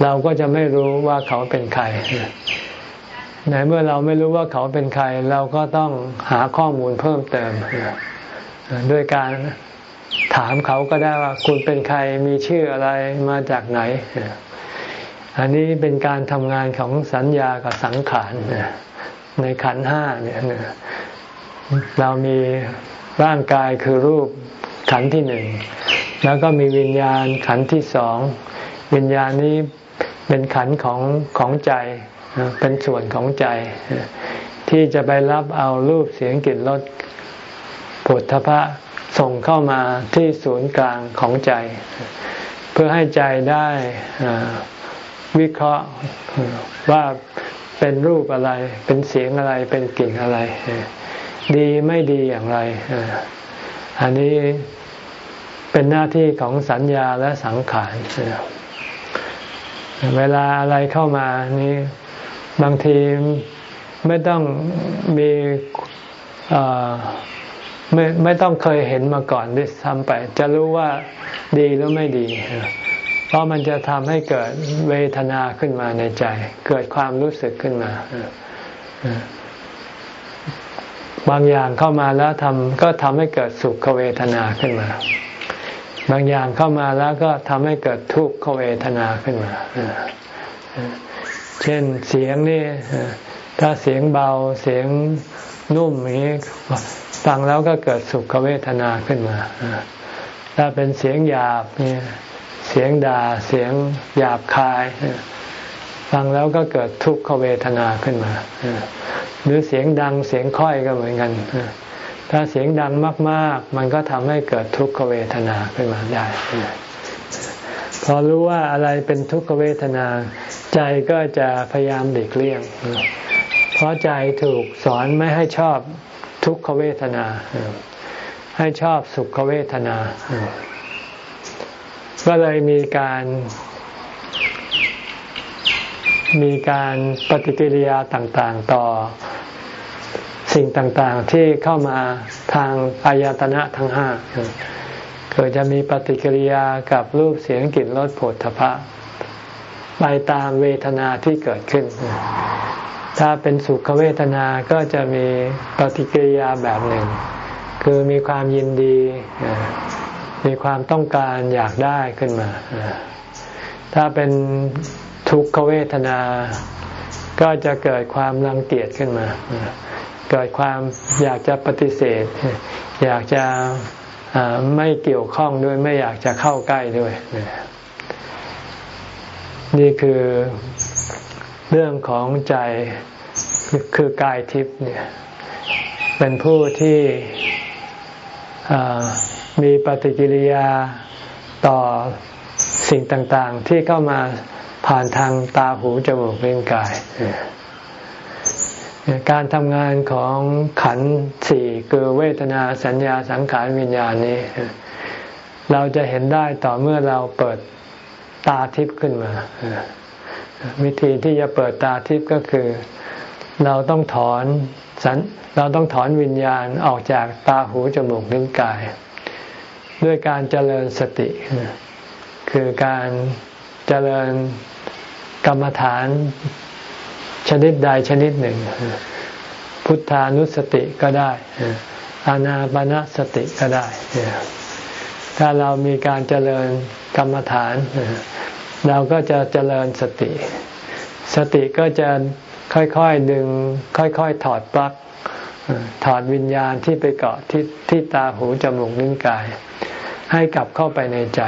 เราก็จะไม่รู้ว่าเขาเป็นใครในเมื่อเราไม่รู้ว่าเขาเป็นใคร เราก็ต้องหาข้อมูลเพิ่มเติม ด้วยการ ถามเขาก็ได้ว่าคุณเป็นใครมีชื่ออะไรมาจากไหน อันนี้เป็นการทำงานของสัญญากับสังขารในขันห้าเนี่ยเรามีร่างกายคือรูปขันที่หนึ่ง แล้วก็มีวิญญาณขันที่สอง วิญญาณนี้เป็นขันของของใจ เป็นส่วนของใจ ที่จะไปรับเอารูปเสียงกลิ่นรสปุถะพะ ส่งเข้ามาที่ศูนย์กลางของใจ เพื่อให้ใจได้วิเคราะห์ว่าเป็นรูปอะไร เป็นเสียงอะไร เป็นกลิ่นอะไร ดีไม่ดีอย่างไร อันนี้เป็นหน้าที่ของสัญญาและสังขาร เวลาอะไรเข้ามานี้บางทีไม่ต้องมี ไม่ไม่ต้องเคยเห็นมาก่อนด้วยซ้ำไป จะรู้ว่าดีหรือไม่ดี เพราะมันจะทำให้เกิดเวทนาขึ้นมาในใจ เกิดความรู้สึกขึ้นมา บางอย่างเข้ามาแล้วทำก็ทำให้เกิดสุขเวทนาขึ้นมา บางอย่างเข้ามาแล้วก็ทำให้เกิดทุกขเวทนาขึ้นมา เช่นเสียงนี่ถ้าเสียงเบาเสียงนุ่มอย่างนี้ ฟังแล้วก็เกิดสุขเวทนาขึ้นมา ถ้าเป็นเสียงหยาบเนี่ยเสียงด่าเสียงหยาบคาย ฟังแล้วก็เกิดทุกขเวทนาขึ้นมา หรือเสียงดังเสียงค่อยก็เหมือนกัน ถ้าเสียงดังมาก ๆ มันก็ทำให้เกิดทุกขเวทนาขึ้นมาได้ พอรู้ว่าอะไรเป็นทุกขเวทนา ใจก็จะพยายามหลีกเลี่ยง เพราะใจถูกสอนไม่ให้ชอบ ทุกขเวทนา ให้ชอบสุขเวทนา ก็เลยมีการ มีการปฏิกิริยาต่างๆ ต่อสิ่งต่างๆ ที่เข้ามาทางอายตนะทั้งห้าคือจะมีปฏิกิริยากับรูปเสียงกลิ่นรสผลทพะไปตามเวทนาที่เกิดขึ้น ถ้าเป็นสุขเวทนาก็จะมีปฏิกิริยาแบบหนึ่ง คือมีความยินดี มีความต้องการอยากได้ขึ้นมา ถ้าเป็นทุกขเวทนา ก็จะเกิดความรังเกียจขึ้นมา เกิดความอยากจะปฏิเสธ อยากจะไม่เกี่ยวข้องด้วยไม่อยากจะเข้าใกล้ด้วย นี่คือ เรื่องของใจคือกายทิพย์เนี่ยเป็นผู้ที่มีปฏิกิริยาต่อสิ่งต่างๆ ที่เข้ามาผ่านทางตาหูจมูกลิ้นกาย การทำงานของขันสี่คือเวทนาสัญญาสังขารวิญญาณนี้ เราจะเห็นได้ต่อเมื่อเราเปิดตาทิพย์ขึ้นมา วิธีที่จะเปิดตาทิพย์ก็คือ เราต้องถอนสันเราต้องถอนวิญญาณออกจากตาหูจมูกลิ้นกาย ด้วยการเจริญสติ คือการเจริญกรรมฐานชนิดใดชนิดหนึ่ง พุทธานุสติก็ได้อานาปนาสติก็ได้ ถ้าเรามีการเจริญกรรมฐาน เราก็จะเจริญสติ สติก็จะค่อยๆดึง ค่อยๆถอดปลั๊กถอดวิญญาณที่ไปเกาะที่ที่ตาหูจมูกนิ้วกาย ให้กลับเข้าไปในใจ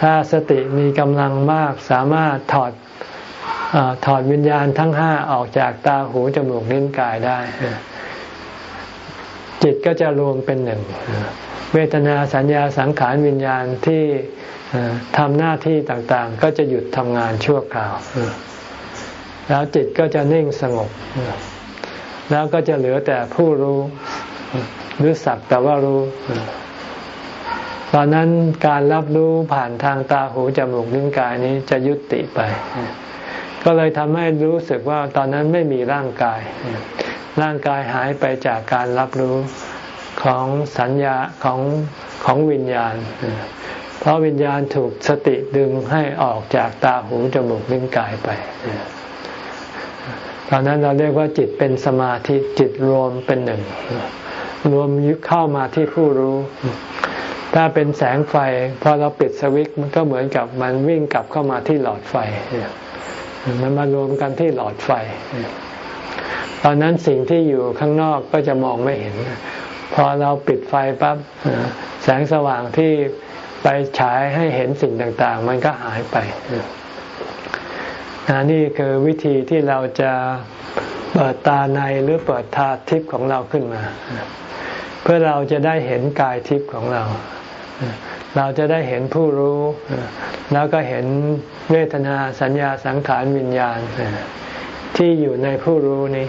ถ้าสติมีกำลังมากสามารถถอดอถอดวิญญาณทั้งห้าออกจากตาหูจมูกนิ้วกายได้ จิตก็จะรวมเป็นหนึ่ง เวทนาสัญญาสังขารวิญญาณที่ ทำหน้าที่ต่างๆ ก็จะหยุดทำงานชั่วคราว แล้วจิตก็จะนิ่งสงบ แล้วก็จะเหลือแต่ผู้รู้หรือสักแต่ว่ารู้ ตอนนั้นการรับรู้ผ่านทางตาหูจมูกลิ้นกายนี้จะยุติไป ก็เลยทำให้รู้สึกว่าตอนนั้นไม่มีร่างกาย ร่างกายหายไปจากการรับรู้ของสัญญาของของวิญญาณ เพราะวิญญาณถูกสติดึงให้ออกจากตาหูจมูกลิ้นกายไปตอนนั้นเราเรียกว่าจิตเป็นสมาธิจิตรวมเป็นหนึ่ง รวมยึดเข้ามาที่ผู้รู้ ถ้าเป็นแสงไฟพอเราปิดสวิตช์มันก็เหมือนกับมันวิ่งกลับเข้ามาที่หลอดไฟมันมารวมกันที่หลอดไฟ ตอนนั้นสิ่งที่อยู่ข้างนอกก็จะมองไม่เห็น พอเราปิดไฟปั๊บแสงสว่างที่ ไปฉายให้เห็นสิ่งต่างๆ มันก็หายไปนี่คือวิธีที่เราจะเปิดตาในหรือเปิดตาทิพย์ของเราขึ้นมา เพื่อเราจะได้เห็นกายทิพย์ของเรา เราจะได้เห็นผู้รู้ แล้วก็เห็นเวทนาสัญญาสังขารวิญญาณ ที่อยู่ในผู้รู้นี้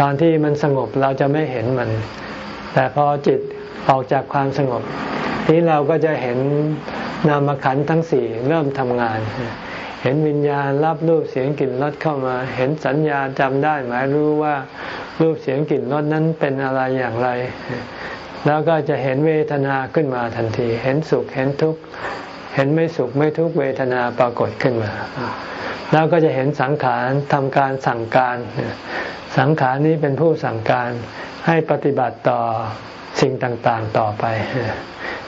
ตอนที่มันสงบเราจะไม่เห็นมัน แต่พอจิต ออกจากความสงบ นี้เราก็จะเห็นนามขันทั้งสี่เริ่มทำงาน เห็นวิญญาณรับรูปเสียงกลิ่นรสเข้ามา เห็นสัญญาจำได้หมายรู้ว่ารูปเสียงกลิ่นรสนั้นเป็นอะไรอย่างไร แล้วก็จะเห็นเวทนาขึ้นมาทันที เห็นสุขเห็นทุกข์เห็นไม่สุขไม่ทุกข์เวทนาปรากฏขึ้นมา แล้วก็จะเห็นสังขารทำการสั่งการ สังขารนี้เป็นผู้สั่งการให้ปฏิบัติต่อ สิ่งต่างๆต่อไป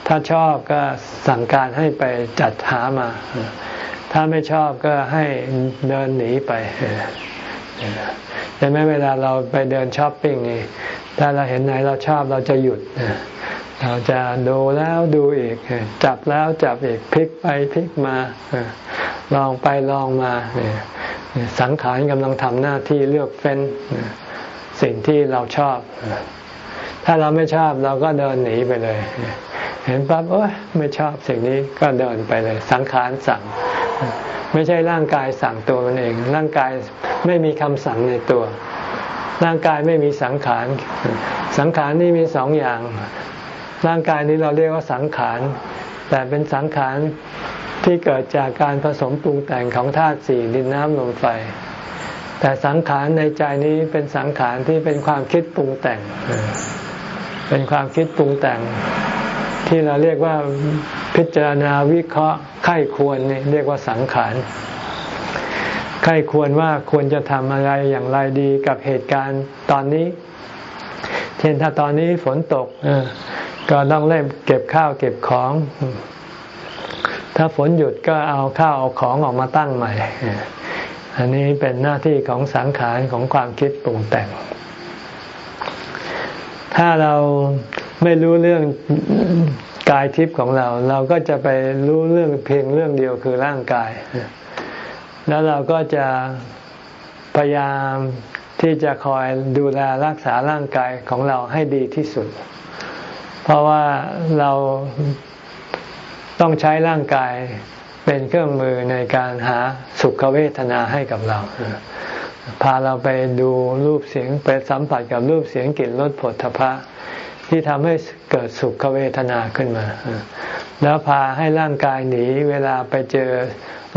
ถ้าชอบก็สั่งการให้ไปจัดหามา ถ้าไม่ชอบก็ให้เดินหนีไปแต่ไม่เวลาเราไปเดินช้อปปิ้งนี่ถ้าเราเห็นไหนเราชอบเราจะหยุดเราจะดูแล้วดูอีก จับแล้วจับอีกพลิกไปพลิกมาลองไปลองมาสังขารกำลังทำหน้าที่เลือกเฟ้นสิ่งที่เราชอบ ถ้าเราไม่ชอบเราก็เดินหนีไปเลย เห็นปั๊บโอ้ยไม่ชอบสิ่งนี้ก็เดินไปเลย สังขารสั่ง ไม่ใช่ร่างกายสั่งตัวมันเอง ร่างกายไม่มีคำสั่งในตัว ร่างกายไม่มีสังขาร สังขารนี่มีสองอย่าง ร่างกายนี้เราเรียกว่าสังขาร แต่เป็นสังขารที่เกิดจากการผสมปรุงแต่งของธาตุสี่ดินน้ำลมไฟแต่สังขารในใจนี้เป็นสังขารที่เป็นความคิดปรุงแต่ง เป็นความคิดปรุงแต่ง ที่เราเรียกว่าพิจารณาวิเคราะห์ไข้ควรนี่เรียกว่าสังขารไข้ควรว่าควรจะทำอะไรอย่างไรดีกับเหตุการณ์ตอนนี้ เช่นถ้าตอนนี้ฝนตกก็ต้องเริ่มเก็บข้าวเก็บของ ถ้าฝนหยุดก็เอาข้าวเอาของออกมาตั้งใหม่ อันนี้เป็นหน้าที่ของสังขารของความคิดปรุงแต่ง ถ้าเราไม่รู้เรื่องกายทิพย์ของเรา เราก็จะไปรู้เรื่องเพียงเรื่องเดียวคือร่างกาย แล้วเราก็จะพยายามที่จะคอยดูแลรักษาร่างกายของเราให้ดีที่สุด เพราะว่าเราต้องใช้ร่างกายเป็นเครื่องมือในการหาสุขเวทนาให้กับเรา พาเราไปดูรูปเสียงไปสัมผัสกับรูปเสียงกลิ่นรสผลทพะ ที่ทำให้เกิดสุขเวทนาขึ้นมา แล้วพาให้ร่างกายหนีเวลาไปเจอ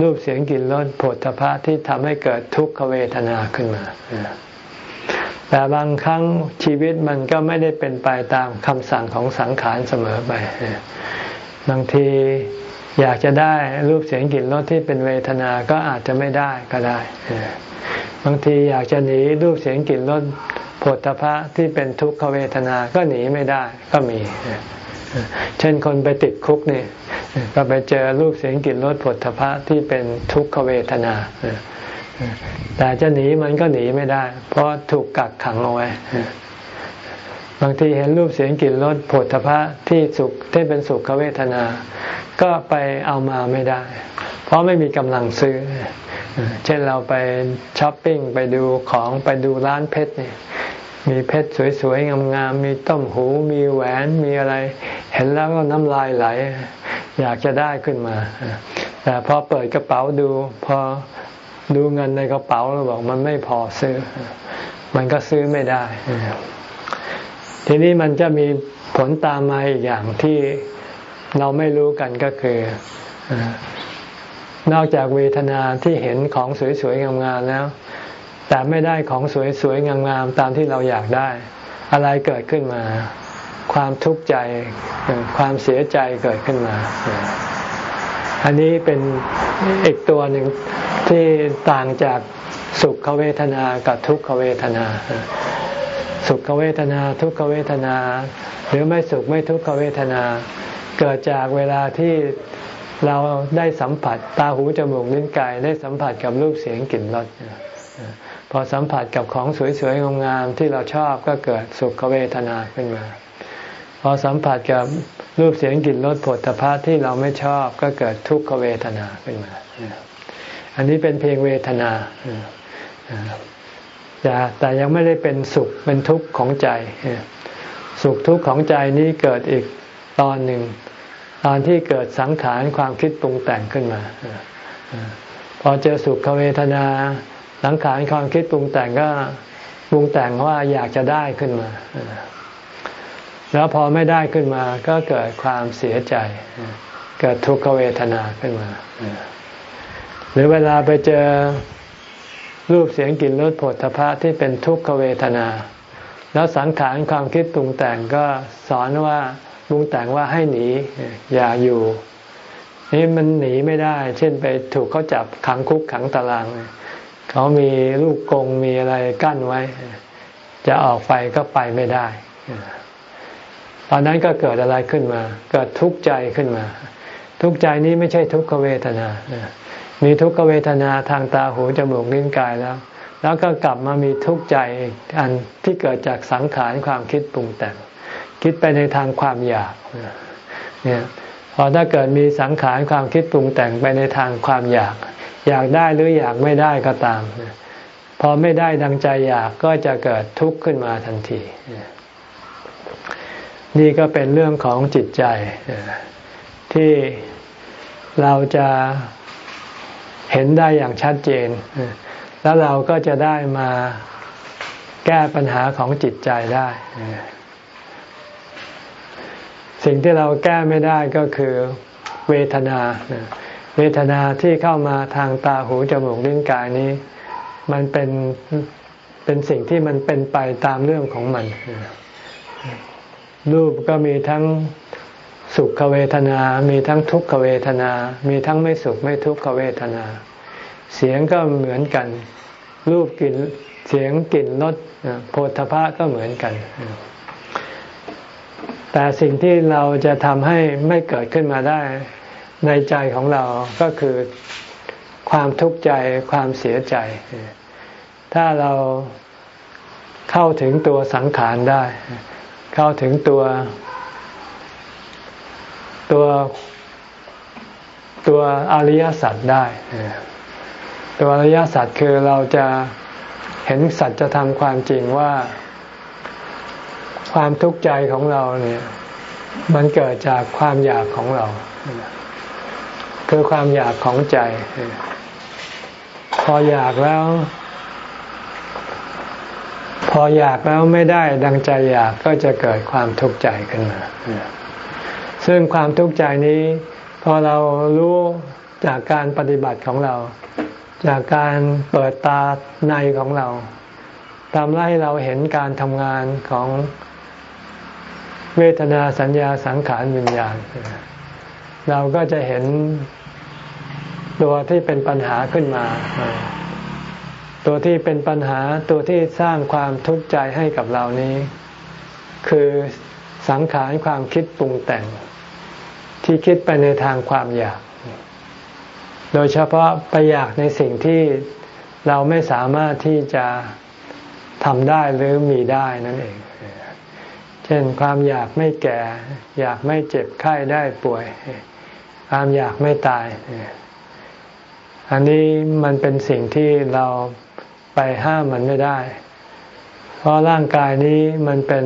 รูปเสียงกลิ่นรสผลทพะที่ทำให้เกิดทุกขเวทนาขึ้นมา แต่บางครั้งชีวิตมันก็ไม่ได้เป็นไปตามคำสั่งของสังขารเสมอไป บางที อยากจะได้รูปเสียงกลิ่นรสที่เป็นเวทนาก็อาจจะไม่ได้ก็ได้ บางทีอยากจะหนีรูปเสียงกลิ่นรสผลพระที่เป็นทุกขเวทนาก็หนีไม่ได้ก็มี เช่นคนไปติดคุกนี่ก็ไปเจอรูปเสียงกลิ่นรสผลพระที่เป็นทุกขเวทนา แต่จะหนีมันก็หนีไม่ได้ เพราะถูกกักขังเอาไว้ บางทีเห็นรูปเสียงกลิ่นรสผลทพะที่สุขที่เป็นสุขเวทนา ก็ไปเอามาไม่ได้ เพราะไม่มีกำลังซื้อ เช่นเราไปช้อปปิ้งไปดูของไปดูร้านเพชรนี่มีเพชรสวยๆ งามๆ มีต้มหู มีแหวน มีอะไร เห็นแล้วก็น้ำลายไหล อยากจะได้ขึ้นมา แต่พอเปิดกระเป๋าดู พอดูเงินในกระเป๋าเราบอกมันไม่พอซื้อ มันก็ซื้อไม่ได้ ทีนี้มันจะมีผลตามมาอีกอย่างที่เราไม่รู้กันก็คือ นอกจากเวทนาที่เห็นของสวยๆงามๆแล้ว แต่ไม่ได้ของสวยๆงามๆตามที่เราอยากได้ อะไรเกิดขึ้นมา ความทุกข์ใจ ความเสียใจเกิดขึ้นมา อันนี้เป็นอีกตัวหนึ่งที่ต่างจากสุขเวทนากับทุกขเวทนา สุขเวทนาทุกขเวทนา หรือไม่สุขไม่ทุกขเวทนา เกิดจากเวลาที่เราได้สัมผัสตาหูจมูกลิ้นกายได้สัมผัสกับรูปเสียงกลิ่นรสพอสัมผัสกับของสวยๆงามๆที่เราชอบก็เกิดสุขเวทนาขึ้นมา พอสัมผัสกับรูปเสียงกลิ่นรสผลพระที่เราไม่ชอบก็เกิดทุกขเวทนาขึ้นมา อันนี้เป็นเพียงเวทนา จะแต่ยังไม่ได้เป็นสุขเป็นทุกข์ของใจ สุขทุกข์ของใจนี้เกิดอีกตอนหนึ่ง ตอนที่เกิดสังขารความคิดปรุงแต่งขึ้นมา พอเจอสุขเวทนาสังขารความคิดปรุงแต่งก็ปรุงแต่งว่าอยากจะได้ขึ้นมา แล้วพอไม่ได้ขึ้นมาก็เกิดความเสียใจ เกิดทุกขเวทนาขึ้นมา หรือเวลาไปเจอ รูปเสียงกลิ่นรสผลทพะที่เป็นทุกขเวทนา แล้วสังขารความคิดปรุงแต่งก็สอนว่าปรุงแต่งว่าให้หนีอย่าอยู่ นี่มันหนีไม่ได้ เช่นไปถูกเขาจับขังคุกขังตาราง เขามีลูกกงมีอะไรกั้นไว้ จะออกไปก็ไปไม่ได้ ตอนนั้นก็เกิดอะไรขึ้นมา เกิดทุกข์ใจขึ้นมา ทุกข์ใจนี้ไม่ใช่ทุกขเวทนา มีทุกขเวทนาทางตาหูจมูกลิ้นกายแล้ว แล้วก็กลับมามีทุกข์ใจอันที่เกิดจากสังขารความคิดปรุงแต่ง คิดไปในทางความอยากเนี่ยพอถ้าเกิดมีสังขารความคิดปรุงแต่งไปในทางความอยาก อยากได้หรืออยากไม่ได้ก็ตาม พอไม่ได้ดังใจอยากก็จะเกิดทุกข์ขึ้นมาทันที นี่ก็เป็นเรื่องของจิตใจที่เราจะ เห็นได้อย่างชัดเจน แล้วเราก็จะได้มาแก้ปัญหาของจิตใจได้ สิ่งที่เราแก้ไม่ได้ก็คือเวทนา เวทนาที่เข้ามาทางตาหูจมูกลิ้นกายนี้ มันเป็นเป็นสิ่งที่มันเป็นไปตามเรื่องของมัน รูปก็มีทั้ง สุขเวทนา มีทั้งทุกขเวทนา มีทั้งไม่สุขไม่ทุกขเวทนา เสียงก็เหมือนกัน รูปกลิ่นเสียงกลิ่นรสโพธภะก็เหมือนกัน แต่สิ่งที่เราจะทำให้ไม่เกิดขึ้นมาได้ในใจของเราก็คือความทุกข์ใจความเสียใจ ถ้าเราเข้าถึงตัวสังขารได้ เข้าถึงตัว ตัวตัวอริยสัจได้ ตัวอริยสัจคือเราจะเห็นสัจธรรมความจริงว่า ความทุกข์ใจของเราเนี่ย มันเกิดจากความอยากของเรา คือความอยากของใจ พออยากแล้ว พออยากแล้วไม่ได้ดังใจอยากก็จะเกิดความทุกข์ใจขึ้นมา ซึ่งความทุกข์ใจนี้ พอเรารู้จากการปฏิบัติของเรา จากการเปิดตาในของเราทำให้เราเห็นการทำงานของเวทนาสัญญาสังขารวิญญาณ เราก็จะเห็นตัวที่เป็นปัญหาขึ้นมา ตัวที่เป็นปัญหาตัวที่สร้างความทุกข์ใจให้กับเรานี้ คือสังขารความคิดปรุงแต่ง ที่คิดไปในทางความอยาก โดยเฉพาะไปอยากในสิ่งที่เราไม่สามารถที่จะทำได้หรือมีได้นั่นเอง เช่นความอยากไม่แก่ อยากไม่เจ็บไข้ได้ป่วย ความอยากไม่ตาย อันนี้มันเป็นสิ่งที่เราไปห้ามมันไม่ได้ เพราะร่างกายนี้มันเป็น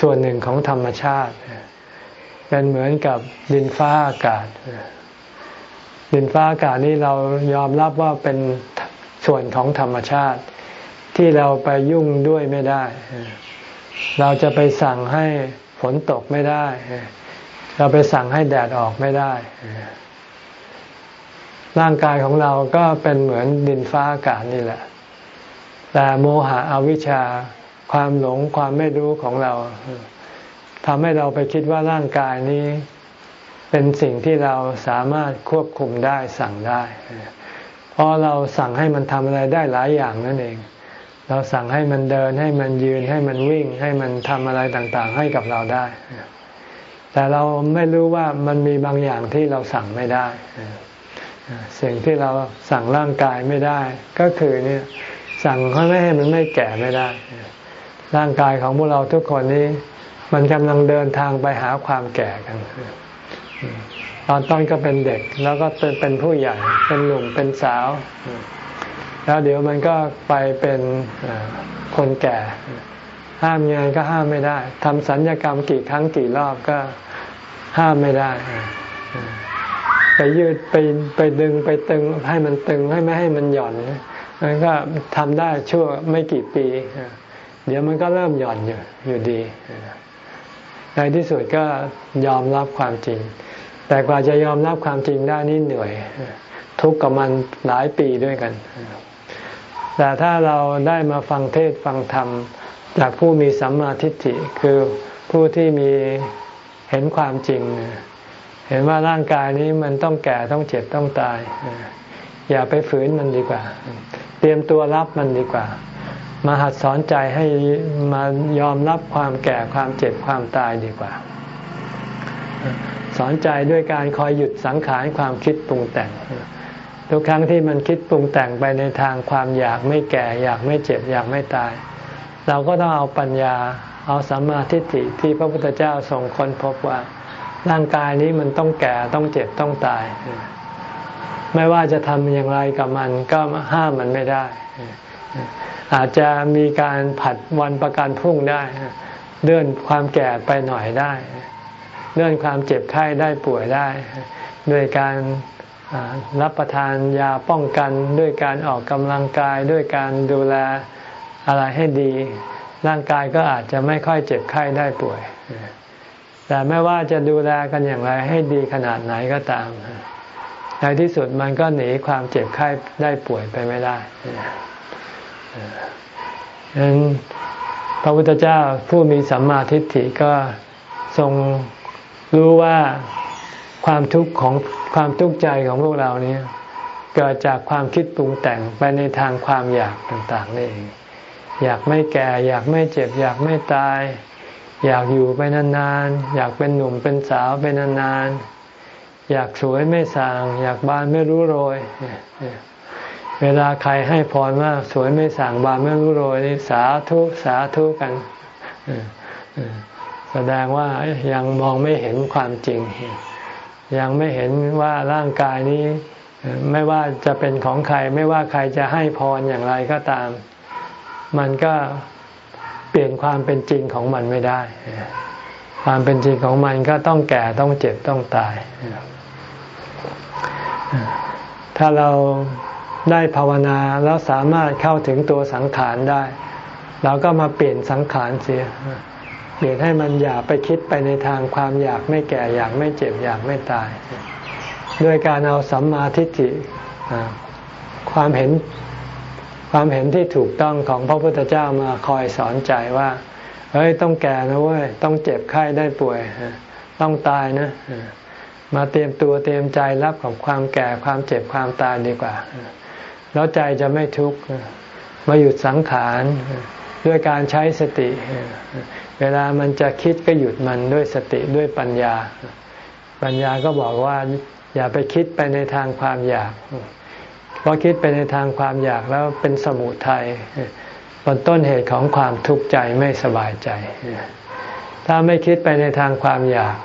ส่วนหนึ่งของธรรมชาติ เป็นเหมือนกับดินฟ้าอากาศ ดินฟ้าอากาศนี้เรายอมรับว่าเป็นส่วนของธรรมชาติที่เราไปยุ่งด้วยไม่ได้ เราจะไปสั่งให้ฝนตกไม่ได้ เราไปสั่งให้แดดออกไม่ได้ ร่างกายของเราก็เป็นเหมือนดินฟ้าอากาศนี่แหละ แต่โมหะอวิชชาความหลงความไม่รู้ของเรา ทำให้เราไปคิดว่าร่างกายนี้ เป็นสิ่งที่เราสามารถควบคุมได้สั่งได้ เพราะเราสั่งให้มันทำอะไรได้หลายอย่างนั่นเอง เราสั่งให้มันเดินให้มันยืนให้มันวิ่ง ให้มันทำอะไรต่างๆ ให้กับเราได้ แต่เราไม่รู้ว่ามันมีบางอย่างที่เราสั่งไม่ได้สิ่งที่เราสั่งร่างกายไม่ได้ ก็คือเนี่ยสั่งให้ไม่ให้มันไม่แก่ไม่ได้ ร่างกายของพวกเราทุกคนนี้ มันกำลังเดินทางไปหาความแก่กัน ตอนต้นก็เป็นเด็กแล้วก็เป็นเป็นผู้ใหญ่ เป็นหนุ่มเป็นสาว แล้วเดี๋ยวมันก็ไปเป็นคนแก่ ห้ามยังไงก็ห้ามไม่ได้ทำสัญญกรรมกี่ครั้งกี่รอบก็ห้ามไม่ได้ไปยืดไปไปดึงไปตึงให้มันตึงให้ไม่ให้มันหย่อนมันก็ทำได้ชั่วไม่กี่ปี เดี๋ยวมันก็เริ่มหย่อนอยู่อยู่ดี ในที่สุดก็ยอมรับความจริง แต่กว่าจะยอมรับความจริงได้นี่เหนื่อย ทุกข์กับมันหลายปีด้วยกัน แต่ถ้าเราได้มาฟังเทศฟังธรรม จากผู้มีสัมมาทิฏฐิคือผู้ที่มีเห็นความจริง เห็นว่าร่างกายนี้มันต้องแก่ต้องเจ็บต้องตาย อย่าไปฝืนมันดีกว่า เตรียมตัวรับมันดีกว่า มาหัดสอนใจให้มายอมรับความแก่ความเจ็บความตายดีกว่า สอนใจด้วยการคอยหยุดสังขารความคิดปรุงแต่ง ทุกครั้งที่มันคิดปรุงแต่งไปในทางความอยากไม่แก่ อยากไม่เจ็บอยากไม่ตาย เราก็ต้องเอาปัญญาเอาสัมมาทิฏฐิที่พระพุทธเจ้าทรงค้นพบว่าร่างกายนี้มันต้องแก่ต้องเจ็บต้องตาย ไม่ว่าจะทำอย่างไรกับมันก็ห้ามมันไม่ได้ อาจจะมีการผัดวันประกันพรุ่งได้เลื่อนความแก่ไปหน่อยได้เลื่อนความเจ็บไข้ได้ป่วยได้ ด้วยการรับประทานยาป้องกันด้วยการออกกำลังกายด้วยการดูแลอะไรให้ดี ร่างกายก็อาจจะไม่ค่อยเจ็บไข้ได้ป่วย แต่ไม่ว่าจะดูแลกันอย่างไรให้ดีขนาดไหนก็ตาม ในที่สุดมันก็หนีความเจ็บไข้ได้ป่วยไปไม่ได้ ฉะนั้นพระพุทธเจ้าผู้มีสัมมาทิฏฐิก็ทรงรู้ว่าความทุกข์ของความทุกข์ใจของพวกเรานี้เกิดจากความคิดปรุงแต่งไปในทางความอยากต่างๆนี่เองอยากไม่แก่ อยากไม่เจ็บ อยากไม่ตาย อยากอยู่ไปนานๆ อยากเป็นหนุ่มเป็นสาวไปนานๆ อยากสวยไม่สาง อยากบานไม่รู้โรย เวลาใครให้พรว่าสวยไม่สางบานไม่รู้โรยนี่สาธุสาธุกันแสดงว่ายังมองไม่เห็นความจริง ยังไม่เห็นว่าร่างกายนี้ ไม่ว่าจะเป็นของใคร ไม่ว่าใครจะให้พรอย่างไรก็ตาม มันก็เปลี่ยนความเป็นจริงของมันไม่ได้ ความเป็นจริงของมันก็ต้องแก่ต้องเจ็บต้องตาย ถ้าเรา ได้ภาวนาแล้วสามารถเข้าถึงตัวสังขารได้ เราก็มาเปลี่ยนสังขารเสีย เปลี่ยนให้มันอย่าไปคิดไปในทางความอยากไม่แก่อยากไม่เจ็บอยากไม่ตาย ด้วยการเอาสัมมาทิฏฐิความเห็นความเห็นที่ถูกต้องของพระพุทธเจ้ามาคอยสอนใจว่าเฮ้ยต้องแก่นะเว้ยต้องเจ็บไข้ได้ป่วย ต้องตายนะ มาเตรียมตัวเตรียมใจรับกับความแก่ความเจ็บความตายดีกว่า แล้วใจจะไม่ทุกข์มาหยุดสังขารด้วยการใช้สติ เวลามันจะคิดก็หยุดมันด้วยสติด้วยปัญญา ปัญญาก็บอกว่าอย่าไปคิดไปในทางความอยาก เพราะคิดไปในทางความอยากแล้วเป็นสมุทัยเป็นต้นเหตุของความทุกข์ใจไม่สบายใจ ถ้าไม่คิดไปในทางความอยาก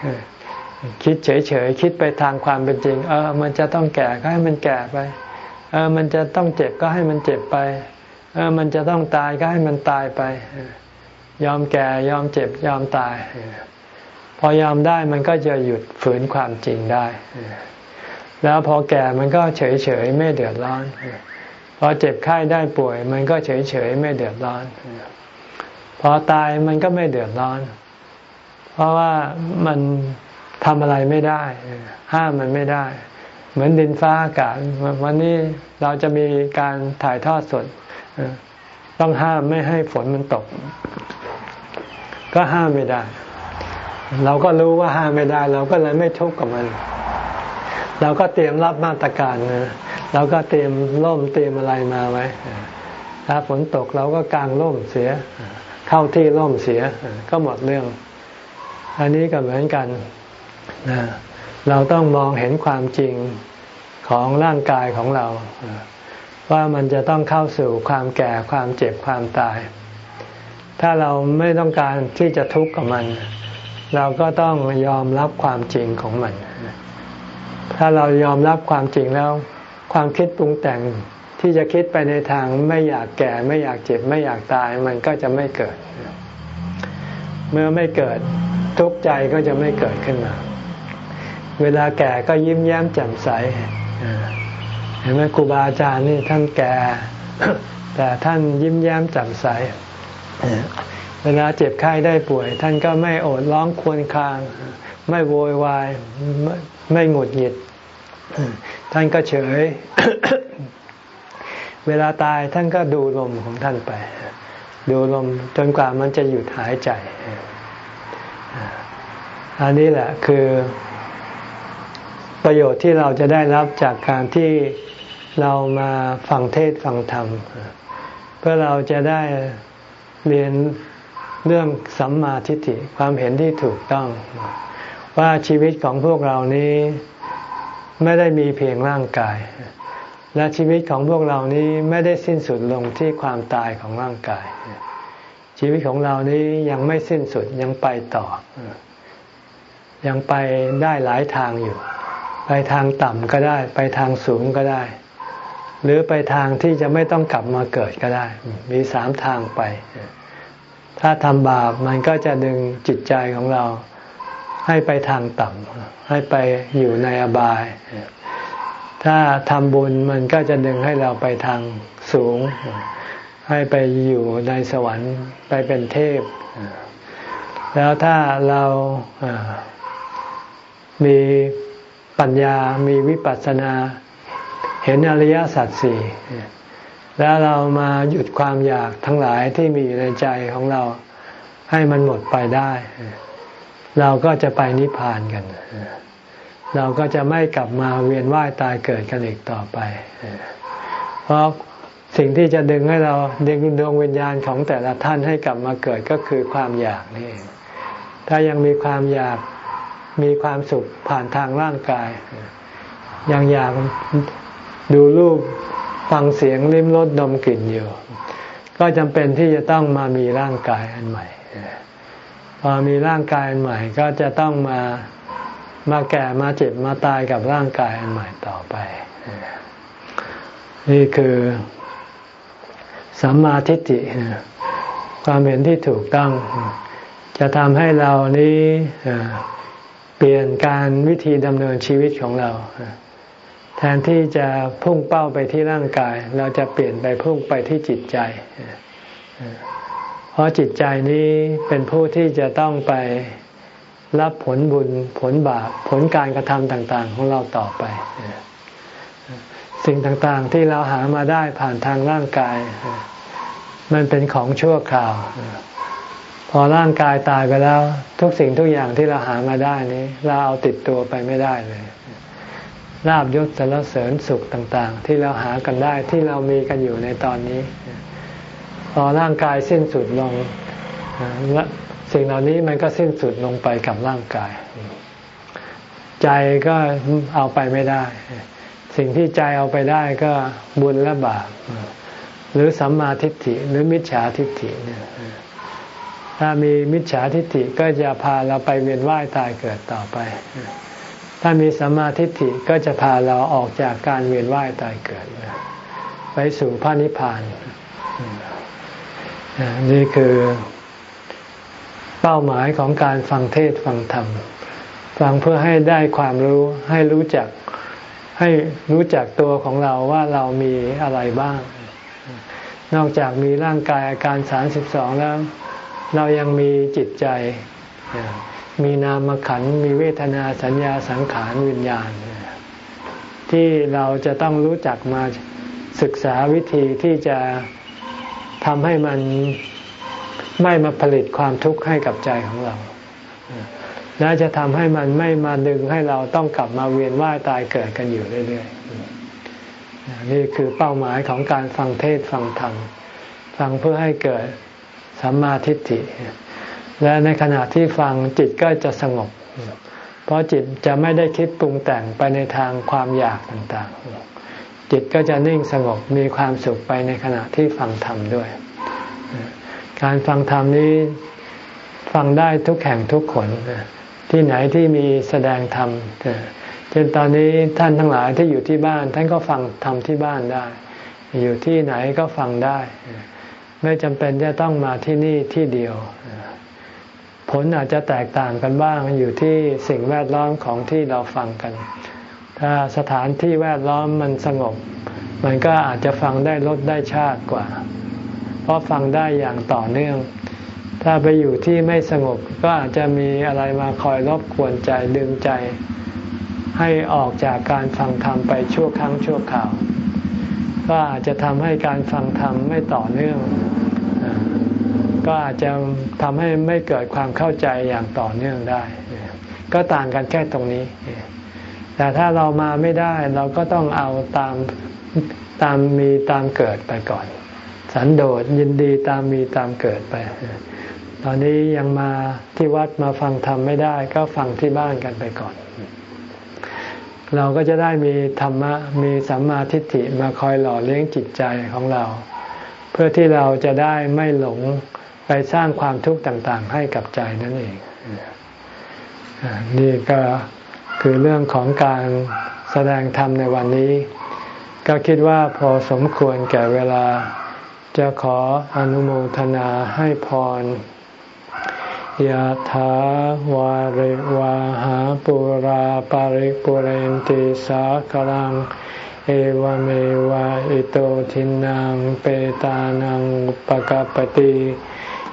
คิดเฉยๆ คิดไปทางความเป็นจริง เออ มันจะต้องแก่ก็ให้มันแก่ไป ออมันจะต้องเจ็บก็ให้มันเจ็บไป เออมันจะต้องตายก็ให้มันตายไป ยอมแก่ยอมเจ็บยอมตาย พอยอมได้มันก็จะหยุดฝืนความจริงได้ แล้วพอแก่มันก็เฉยเฉยไม่เดือดร้อน พอเจ็บไข้ได้ป่วย มันก็เฉยเฉยไม่เดือดร้อน พอตายมันก็ไม่เดือดร้อน เพราะว่ามันทำอะไรไม่ได้ ห้ามมันไม่ได้ เหมือนดินฟ้าอากาศ วันนี้เราจะมีการถ่ายทอดสด ต้องห้ามไม่ให้ฝนมันตก ก็ห้ามไม่ได้ เราก็รู้ว่าห้ามไม่ได้ เราก็เลยไม่ทุกข์กับมัน เราก็เตรียมรับมาตรการนะเราก็เตรียมร่มเตรียมอะไรมาไว้ถ้าฝนตกเราก็กางร่มเสีย เข้าที่ร่มเสีย ก็หมดเรื่อง อันนี้ก็เหมือนกันนะ เราต้องมองเห็นความจริงของร่างกายของเรา ว่ามันจะต้องเข้าสู่ความแก่ความเจ็บความตาย ถ้าเราไม่ต้องการที่จะทุกข์กับมัน เราก็ต้องยอมรับความจริงของมัน ถ้าเรายอมรับความจริงแล้ว ความคิดปรุงแต่งที่จะคิดไปในทางไม่อยากแก่ไม่อยากเจ็บไม่อยากตายมันก็จะไม่เกิด เมื่อไม่เกิดทุกข์ใจก็จะไม่เกิดขึ้นมา เวลาแก่ก็ยิ้มแย้มแจ่มใสเห็นไหมครูบาอาจารย์นี่ท่านแก่ แต่ท่านยิ้มแย้มแจ่มใสเวลาเจ็บไข้ได้ป่วย ท่านก็ไม่โอดร้องควรคาง ไม่โวยวายไม่หงุดหงิด ท่านก็เฉย เวลาตายท่านก็ดูลมของท่านไป ดูลมจนกว่ามันจะหยุดหายใจ อันนี้แหละคือ ประโยชน์ที่เราจะได้รับจากการที่เรามาฟังเทศฟังธรรม เพื่อเราจะได้เรียนเรื่องสัมมาทิฏฐิความเห็นที่ถูกต้อง ว่าชีวิตของพวกเรานี้ไม่ได้มีเพียงร่างกาย และชีวิตของพวกเรานี้ไม่ได้สิ้นสุดลงที่ความตายของร่างกาย ชีวิตของเรานี้ยังไม่สิ้นสุดยังไปต่อ ยังไปได้หลายทางอยู่ ไปทางต่ำก็ได้ ไปทางสูงก็ได้ หรือไปทางที่จะไม่ต้องกลับมาเกิดก็ได้ มีสามทางไป ถ้าทำบาปมันก็จะดึงจิตใจของเราให้ไปทางต่ำให้ไปอยู่ในอบาย ถ้าทำบุญมันก็จะดึงให้เราไปทางสูง ให้ไปอยู่ในสวรรค์ไปเป็นเทพ แล้วถ้าเรามี ปัญญามีวิปัสสนา เห็นอริยสัจสี่แล้วเรามาหยุดความอยากทั้งหลายที่มีอยู่ในใจของเราให้มันหมดไปได้ เราก็จะไปนิพพานกัน เราก็จะไม่กลับมาเวียนว่ายตายเกิดกันอีกต่อไป เพราะสิ่งที่จะดึงให้เราดึงดวงวิญญาณของแต่ละท่านให้กลับมาเกิดก็คือความอยากนี่ถ้ายังมีความอยาก มีความสุขผ่านทางร่างกาย ยังอยากดูรูปฟังเสียงลิ้มรสดมกลิ่นอยู่ ก็จำเป็นที่จะต้องมามีร่างกายอันใหม่ พอมีร่างกายอันใหม่ ก็จะต้องมามาแก่มาเจ็บมาตายกับร่างกายอันใหม่ต่อไป นี่คือสัมมาทิฏฐิความเห็นที่ถูกต้อง จะทำให้เรานี้ ปลี่ยนการวิธีดำเนินชีวิตของเรา แทนที่จะพุ่งเป้าไปที่ร่างกาย เราจะเปลี่ยนไปพุ่งไปที่จิตใจ เพราะจิตใจนี้เป็นผู้ที่จะต้องไปรับผลบุญผลบาปผลการกระทำต่างๆ ของเราต่อไป สิ่งต่างๆที่เราหามาได้ผ่านทางร่างกาย มันเป็นของชั่วคราว อร่างกายตายไปแล้ว ทุกสิ่งทุกอย่างที่เราหามาได้นี้ เราเอาติดตัวไปไม่ได้เลยลาบยศสารเสริญสุขต่างๆ ที่เราหากันได้ที่เรามีกันอยู่ในตอนนี้ พอร่างกายสิ้นสุดลงสิ่งเหล่านี้มันก็สิ้นสุดลงไปกับร่างกาย ใจก็เอาไปไม่ได้ สิ่งที่ใจเอาไปได้ก็บุญและบาปหรือสัมมาทิฏฐิหรือมิจฉาทิฏฐิเนี่ย ถ้ามีมิจฉาทิฏฐิก็จะพาเราไปเวียนว่ายตายเกิดต่อไป ถ้ามีสัมมาทิฏฐิก็จะพาเราออกจากการเวียนว่ายตายเกิด ไปสู่พระนิพพานนี่คือเป้าหมายของการฟังเทศฟังธรรม ฟังเพื่อให้ได้ความรู้ให้รู้จักให้รู้จักตัวของเราว่าเรามีอะไรบ้าง นอกจากมีร่างกายอาการสามสิบสองแล้ว เรายังมีจิตใจ มีนามขัน มีเวทนาสัญญาสังขารวิญญาณ ที่เราจะต้องรู้จักมาศึกษาวิธีที่จะทำให้มันไม่มาผลิตความทุกข์ให้กับใจของเรา และจะทำให้มันไม่มาดึงให้เราต้องกลับมาเวียนว่ายตายเกิดกันอยู่เรื่อยๆ นี่คือเป้าหมายของการฟังเทศฟังธรรม ฟังเพื่อให้เกิด สัมมาทิฏฐิ และในขณะที่ฟังจิตก็จะสงบ เพราะจิตจะไม่ได้คิดปรุงแต่งไปในทางความอยากต่างๆ จิตก็จะนิ่งสงบมีความสุขไปในขณะที่ฟังธรรมด้วย การฟังธรรมนี้ฟังได้ทุกแห่งทุกคนที่ไหนที่มีแสดงธรรมเช่นตอนนี้ท่านทั้งหลายที่อยู่ที่บ้าน ท่านก็ฟังธรรมที่บ้านได้ อยู่ที่ไหนก็ฟังได้ ไม่จำเป็นจะต้องมาที่นี่ที่เดียว ผลอาจจะแตกต่างกันบ้างอยู่ที่สิ่งแวดล้อมของที่เราฟังกัน ถ้าสถานที่แวดล้อมมันสงบ มันก็อาจจะฟังได้ลดได้ชาติกว่า เพราะฟังได้อย่างต่อเนื่อง ถ้าไปอยู่ที่ไม่สงบก็อาจจะมีอะไรมาคอยรบกวนใจดึงใจ ให้ออกจากการฟังธรรมไปชั่วครั้งชั่วคราว ก็อาจจะทำให้การฟังธรรมไม่ต่อเนื่อง ก็อาจจะทำให้ไม่เกิดความเข้าใจอย่างต่อเนื่องได้ ก็ต่างกันแค่ตรงนี้ แต่ถ้าเรามาไม่ได้เราก็ต้องเอาตามตามมีตามเกิดไปก่อน สันโดษยินดีตามมีตามเกิดไป ตอนนี้ยังมาที่วัดมาฟังธรรมไม่ได้ ก็ฟังที่บ้านกันไปก่อน เราก็จะได้มีธรรมะมีสัมมาทิฏฐิมาคอยหล่อเลี้ยงจิตใจของเรา เพื่อที่เราจะได้ไม่หลงไปสร้างความทุกข์ต่างๆ ให้กับใจนั่นเองนี่ก็คือเรื่องของการแสดงธรรมในวันนี้ ก็คิดว่าพอสมควรแก่เวลาจะขออนุโมทนาให้พร ยะถาวาริวาหาปุราปาริปุเรนติสากลัง เอวเมวะอิโตทินังเปตานังปกปติ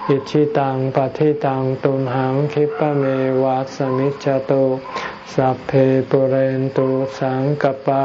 อิชิตังปฏิตังตุมหังคิปะเมวะสมิจจตุสัพเพปุเรนตุสังกปา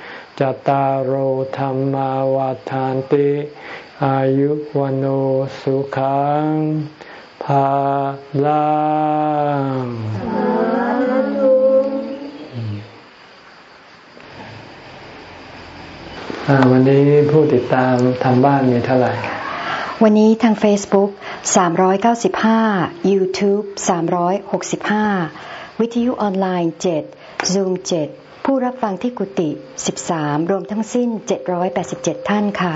จตารโหธรรมาวาทานติ อายุวันโอสุขังภาลังวันนี้ผู้ติดตามทางบ้านมีเท่าไหร่ วันนี้ทาง Facebook 395 YouTube 365 วิทยุออนไลน์ 7 Zoom 7 ผู้รับฟังที่กุฏิ13 รวมทั้งสิ้น 787 ท่านค่ะ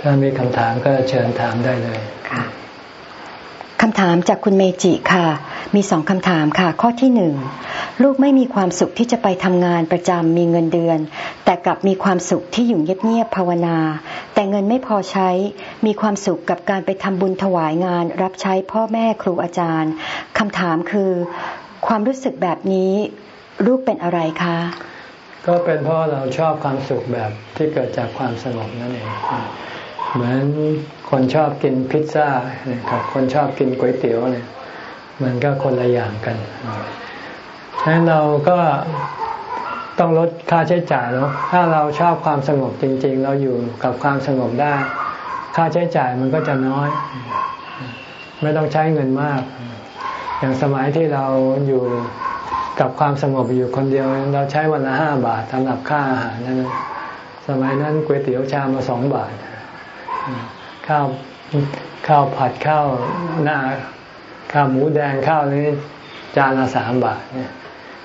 ถ้ามีคำถามก็เชิญถามได้เลยค่ะคำถามจากคุณเมจิค่ะ มีสองคำถามค่ะ ข้อที่หนึ่งลูกไม่มีความสุขที่จะไปทำงานประจำมีเงินเดือน แต่กลับมีความสุขที่อยู่เงียบๆภาวนา แต่เงินไม่พอใช้ มีความสุขกับการไปทำบุญถวายงาน รับใช้พ่อแม่ครูอาจารย์คำถามคือ ความรู้สึกแบบนี้ลูกเป็นอะไรคะ ก็เป็นเพราะเราชอบความสุขแบบที่เกิดจากความสงบนั่นเอง เหมือนคนชอบกินพิซซ่ากับคนชอบกินก๋วยเตี๋ยวเนี่ยมันก็คนละอย่างกันฉะนั้นเราก็ต้องลดค่าใช้จ่ายเนาะ ถ้าเราชอบความสงบจริง ๆ เราอยู่กับความสงบได้ ค่าใช้จ่ายมันก็จะน้อย ไม่ต้องใช้เงินมาก อย่างสมัยที่เราอยู่กับความสงบอยู่คนเดียว เราใช้วันละห้าบาทสำหรับค่าอาหารนั้นสมัยนั้นก๋วยเตี๋ยวชามละสองบาท ข้าวข้าวผัดข้าวหน้าข้าวหมูแดงข้าวนี้จานละสามบาทเนี่ย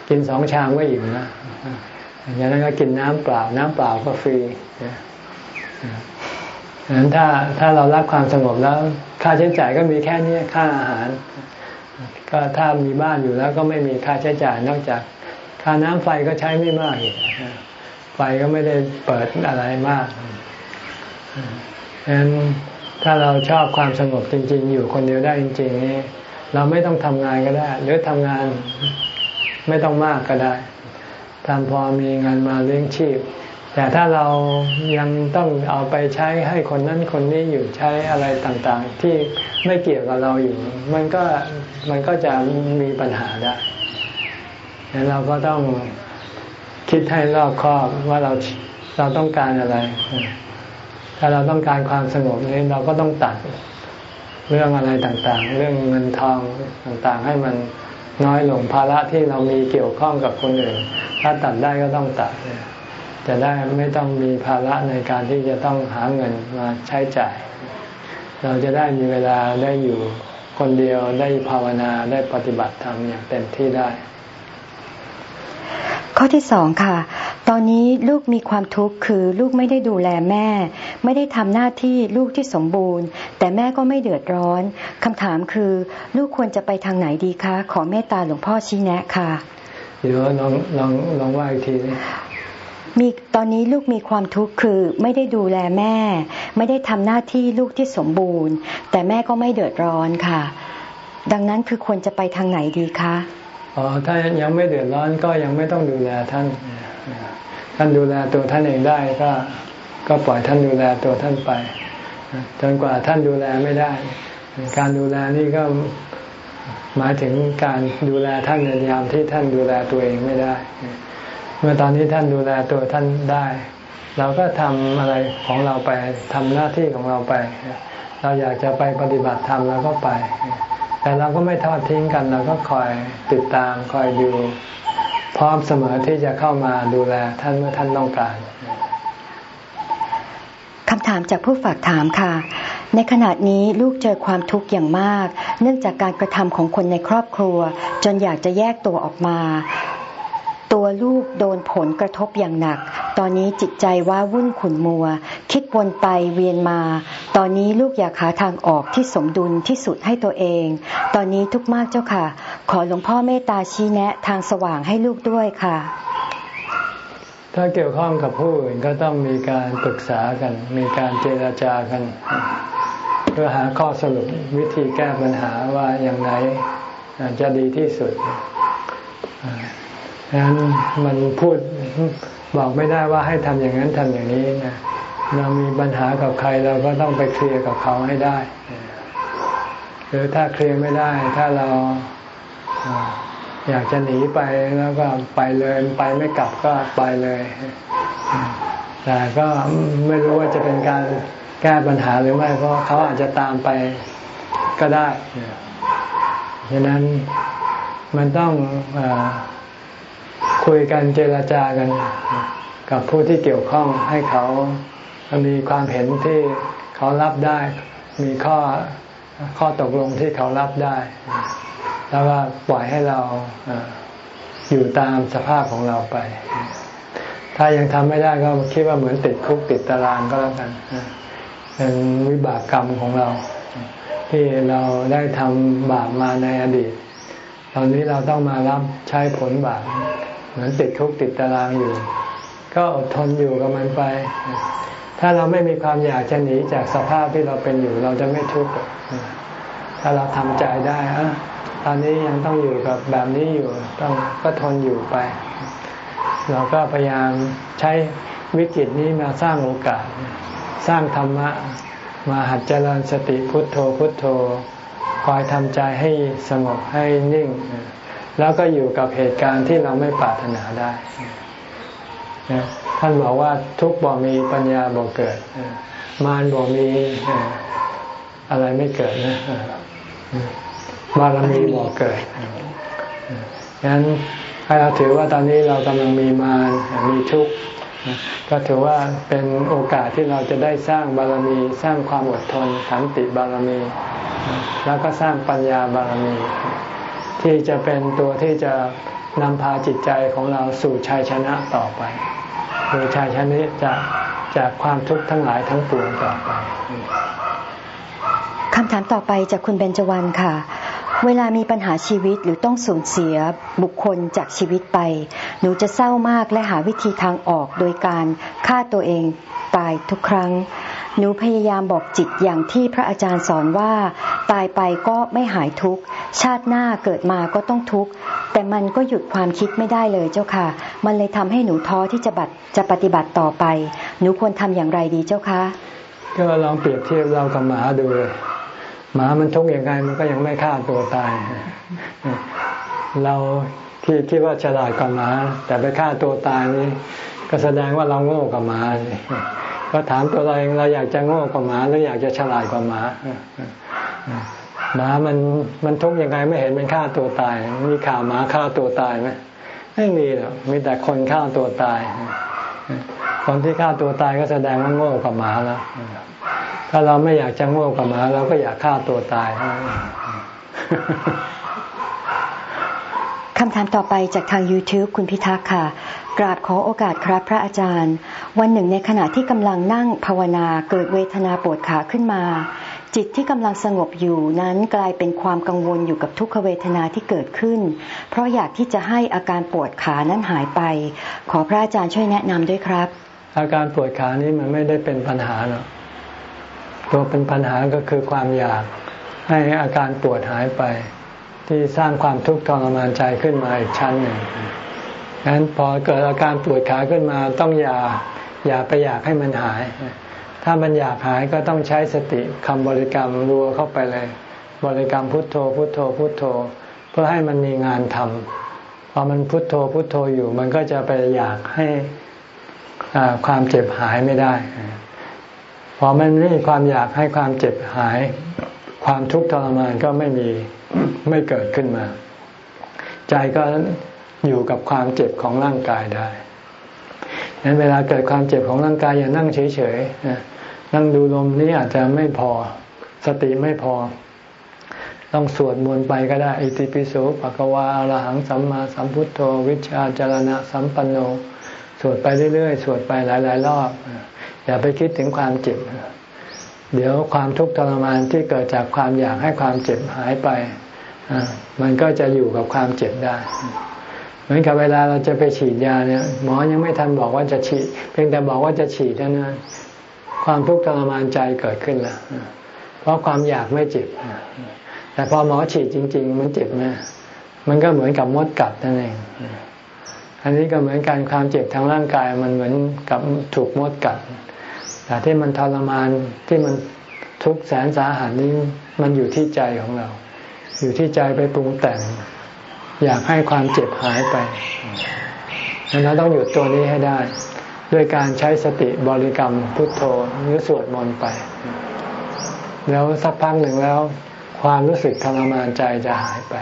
กินสองชามก็อิ่มนะอย่างนั้นก็กินน้ำเปล่า น้ำเปล่าก็ฟรีดังนั้นถ้าถ้าเรารับความสงบแล้ว ค่าใช้จ่ายก็มีแค่นี้ค่าอาหาร ก็ถ้ามีบ้านอยู่แล้วก็ไม่มีค่าใช้จ่ายนอกจากค่าน้ำไฟก็ใช้ไม่มากอีกไฟก็ไม่ได้เปิดอะไรมากฉะนั้นถ้าเราชอบความสงบจริง ๆ อยู่คนเดียวได้จริงๆนี่เราไม่ต้องทำงานก็ได้ หรือทำงานไม่ต้องมากก็ได้ทำพอมีเงินมาเลี้ยงชีพ แต่ถ้าเรายังต้องเอาไปใช้ให้คนนั้นคนนี้อยู่ใช้อะไรต่างๆ ที่ไม่เกี่ยวกับเราอยู่ มันก็มันก็จะมีปัญหาได้ดังนั้นเราก็ต้องคิดให้รอบคอบว่าเราเราต้องการอะไร ถ้าเราต้องการความสงบนี้เราก็ต้องตัดเรื่องอะไรต่างๆ เรื่องเงินทองต่างๆ ให้มันน้อยลงภาระที่เรามีเกี่ยวข้องกับคนอื่น ถ้าตัดได้ก็ต้องตัด จะได้ไม่ต้องมีภาระในการที่จะต้องหาเงินมาใช้จ่าย เราจะได้มีเวลาได้อยู่คนเดียวได้ภาวนาได้ปฏิบัติธรรมอย่างเต็มที่ได้ ข้อที่สองค่ะ ตอนนี้ลูกมีความทุกข์คือลูกไม่ได้ดูแลแม่ ไม่ได้ทำหน้าที่ลูกที่สมบูรณ์ แต่แม่ก็ไม่เดือดร้อนคำถามคือ ลูกควรจะไปทางไหนดีคะ ขอเมตตาหลวงพ่อชี้แนะค่ะ เดี๋ยวลองลองลองว่าอีกที มีตอนนี้ลูกมีความทุกข์คือไม่ได้ดูแลแม่ ไม่ได้ทำหน้าที่ลูกที่สมบูรณ์ แต่แม่ก็ไม่เดือดร้อนค่ะ ดังนั้นคือควรจะไปทางไหนดีคะอ๋อถ้ายังไม่เดือดร้อนก็ยังไม่ต้องดูแลท่าน ท่านดูแลตัวท่านเองได้ก็ก็ปล่อยท่านดูแลตัวท่านไป จนกว่าท่านดูแลไม่ได้ การดูแลนี่ก็หมายถึงการดูแลท่านในยามที่ท่านดูแลตัวเองไม่ได้ เมื่อตอนนี้ท่านดูแลตัวท่านได้ เราก็ทำอะไรของเราไปทำหน้าที่ของเราไป เราอยากจะไปปฏิบัติธรรมเราก็ไป แต่เราก็ไม่ทอดทิ้งกัน เราก็คอยติดตามคอยดู พร้อมเสมอที่จะเข้ามาดูแลท่านเมื่อท่านต้องการคำถามจากผู้ฝากถามค่ะ ในขณะนี้ลูกเจอความทุกข์อย่างมาก เนื่องจากการกระทำของคนในครอบครัว จนอยากจะแยกตัวออกมา ตัวลูกโดนผลกระทบอย่างหนัก ตอนนี้จิตใจว่าวุ่นขุนมัว คิดวนไปเวียนมา ตอนนี้ลูกอยากหาทางออกที่สมดุลที่สุดให้ตัวเอง ตอนนี้ทุกมากเจ้าค่ะ ขอหลวงพ่อเมตตาชี้แนะทางสว่างให้ลูกด้วยค่ะ ถ้าเกี่ยวข้องกับผู้อื่นก็ต้องมีการปรึกษากัน มีการเจรจากัน เพื่อหาข้อสรุปวิธีแก้ปัญหาว่าอย่างไรจะดีที่สุด ฉะนั้นมันพูดบอกไม่ได้ว่าให้ทำอย่างนั้นทำอย่างนี้นะเรามีปัญหากับใครเราก็ต้องไปเคลียร์กับเขาให้ได้หรือถ้าเคลียร์ไม่ได้ ถ้าเราอยากจะหนีไปแล้วก็ไปเลยไปไม่กลับก็ไปเลยแต่ก็ไม่รู้ว่าจะเป็นการแก้ปัญหาหรือไม่เพราะเขาอาจจะตามไปก็ได้ฉะนั้นมันต้องอ คุยกันเจรจากัน กับผู้ที่เกี่ยวข้องให้เขามีความเห็นที่เขารับได้ มีข้อข้อตกลงที่เขารับได้ แล้วก็ปล่อยให้เราอยู่ตามสภาพของเราไป ถ้ายังทำไม่ได้ก็คิดว่าเหมือนติดคุกติดตารางก็แล้วกันเป็นวิบากกรรมของเรา ที่เราได้ทำบาปมาในอดีต ตอนนี้เราต้องมารับใช้ผลบาป เหมือนติดคุกติดตารางอยู่ ก็อดทนอยู่กับมันไป ถ้าเราไม่มีความอยากจะหนีจากสภาพที่เราเป็นอยู่ เราจะไม่ทุกข์ถ้าเราทำใจได้อะตอนนี้ยังต้องอยู่กับแบบนี้อยู่ ต้องก็ทนอยู่ไป เราก็พยายามใช้วิกฤตนี้มาสร้างโอกาส สร้างธรรมะ มาหัดเจริญสติพุทโธพุทโธ คอยทำใจให้สงบให้นิ่ง แล้วก็อยู่กับเหตุการณ์ที่เราไม่ปรารถนาได้ ท่านบอกว่าทุกบ่มีปัญญาบ่เกิด มารบ่มีอะไรไม่เกิดนะบารมีบ่เกิดฉะนั้นให้เราถือว่าตอนนี้เรากำลังมีมารมีทุกข์ก็ถือว่าเป็นโอกาสที่เราจะได้สร้างบารมีสร้างความอดทน ขันติบารมี แล้วก็สร้างปัญญาบารมี ที่จะเป็นตัวที่จะนำพาจิตใจของเราสู่ชัยชนะต่อไปโดยชัยชนะจากจากความทุกข์ทั้งหลายทั้งปวงต่อไปคำถามต่อไปจากคุณเบญจวรรณค่ะ เวลามีปัญหาชีวิตหรือต้องสูญเสียบุคคลจากชีวิตไป หนูจะเศร้ามากและหาวิธีทางออกโดยการฆ่าตัวเองตายทุกครั้ง หนูพยายามบอกจิตอย่างที่พระอาจารย์สอนว่า ตายไปก็ไม่หายทุกข์ ชาติหน้าเกิดมาก็ต้องทุกข์ แต่มันก็หยุดความคิดไม่ได้เลยเจ้าค่ะ มันเลยทำให้หนูท้อที่จะบัตจะปฏิบัติต่อไป หนูควรทำอย่างไรดีเจ้าคะ ก็ลองเปรียบเทียบเรากับหมาดูเลยหมามันทุกข์ยังไงมันก็ยังไม่ฆ่าตัวตาย เราที่คิดว่าฉลาดกว่าหมา แต่ไปฆ่าตัวตายนี่ก็แสดงว่าเราโง่กว่าหมา ก็ถามตัวเราเองเราอยากจะโง่กว่าหมาหรืออยากจะฉลาดกว่าหมาหมามันมันทุกข์ยังไงไม่เห็นมันฆ่าตัวตาย มีข่าวหมาฆ่าตัวตายไหมไม่มีหรอกมีแต่คนฆ่าตัวตาย คนที่ฆ่าตัวตายก็แสดงว่าโง่กว่าหมาแล้วถ้าเราไม่อยากจะโง่กวงกับหมาเราก็อยากฆ่าตัวตายคำถามต่อไปจากทาง YouTube คุณพิทักษ์ค่ะ กราบขอโอกาสครับพระอาจารย์ วันหนึ่งในขณะที่กำลังนั่งภาวนาเกิดเวทนาปวดขาขึ้นมา จิตที่กำลังสงบอยู่นั้นกลายเป็นความกังวลอยู่กับทุกขเวทนาที่เกิดขึ้น เพราะอยากที่จะให้อาการปวดขานั้นหายไป ขอพระอาจารย์ช่วยแนะนำด้วยครับ อาการปวดขานี้มันไม่ได้เป็นปัญหาหรอกตัวเป็นปัญหาก็คือความอยากให้อาการปวดหายไป ที่สร้างความทุกข์ทรมานใจขึ้นมาอีกชั้นหนึ่ง ฉะนั้นพอเกิดอาการปวดขาขึ้นมาต้องอย่าอย่าไปอยากให้มันหาย ถ้ามันอยากหายก็ต้องใช้สติคำบริกรรมรัวเข้าไปเลย บริกรรมพุทโธ พุทโธ พุทโธ เพื่อให้มันมีงานทำพอมันพุทโธพุทโธอยู่ มันก็จะไปอยากให้ความเจ็บหายไม่ได้ พอมันไม่มีความอยากให้ความเจ็บหาย ความทุกข์ทรมานก็ไม่มีไม่เกิดขึ้นมา ใจก็ อยู่กับความเจ็บของร่างกายได้ดังนั้นเวลาเกิดความเจ็บของร่างกายอย่านั่งเฉยๆนั่งดูลมนี้อาจจะไม่พอ สติไม่พอ ต้องสวดมนต์ไปก็ได้ อิติปิโสภะกวาอรหังสัมมาสัมพุทโธวิชาจารณะสัมปันโน สวดไปเรื่อยๆ สวดไปหลายๆ รอบ อย่าไปคิดถึงความเจ็บ เดี๋ยวความทุกข์ทรมานที่เกิดจากความอยากให้ความเจ็บหายไป มันก็จะอยู่กับความเจ็บได้ เหมือนกับเวลาเราจะไปฉีดยาเนี่ยหมอยังไม่ทันบอกว่าจะฉีด เพียงแต่บอกว่าจะฉีดเท่านั้นความทุกข์ทรมานใจเกิดขึ้นแล้วเพราะความอยากไม่เจ็บแต่พอหมอฉีดจริง ๆ มันเจ็บไหมมันก็เหมือนกับมดกัดนั่นเองอันนี้ก็เหมือนการความเจ็บทางร่างกายมันเหมือนกับถูกมดกัดแต่ที่มันทรมานที่มันทุกแสนสาหัสนี้มันอยู่ที่ใจของเรา อยู่ที่ใจไปปรุงแต่ง อยากให้ความเจ็บหายไปดังนั้นต้องหยุดตัวนี้ให้ได้ ด้วยการใช้สติบริกรรมพุทโธหรือสวดมนต์ไป แล้วสักพักหนึ่งแล้ว ความรู้สึกทรมานใจจะหายไป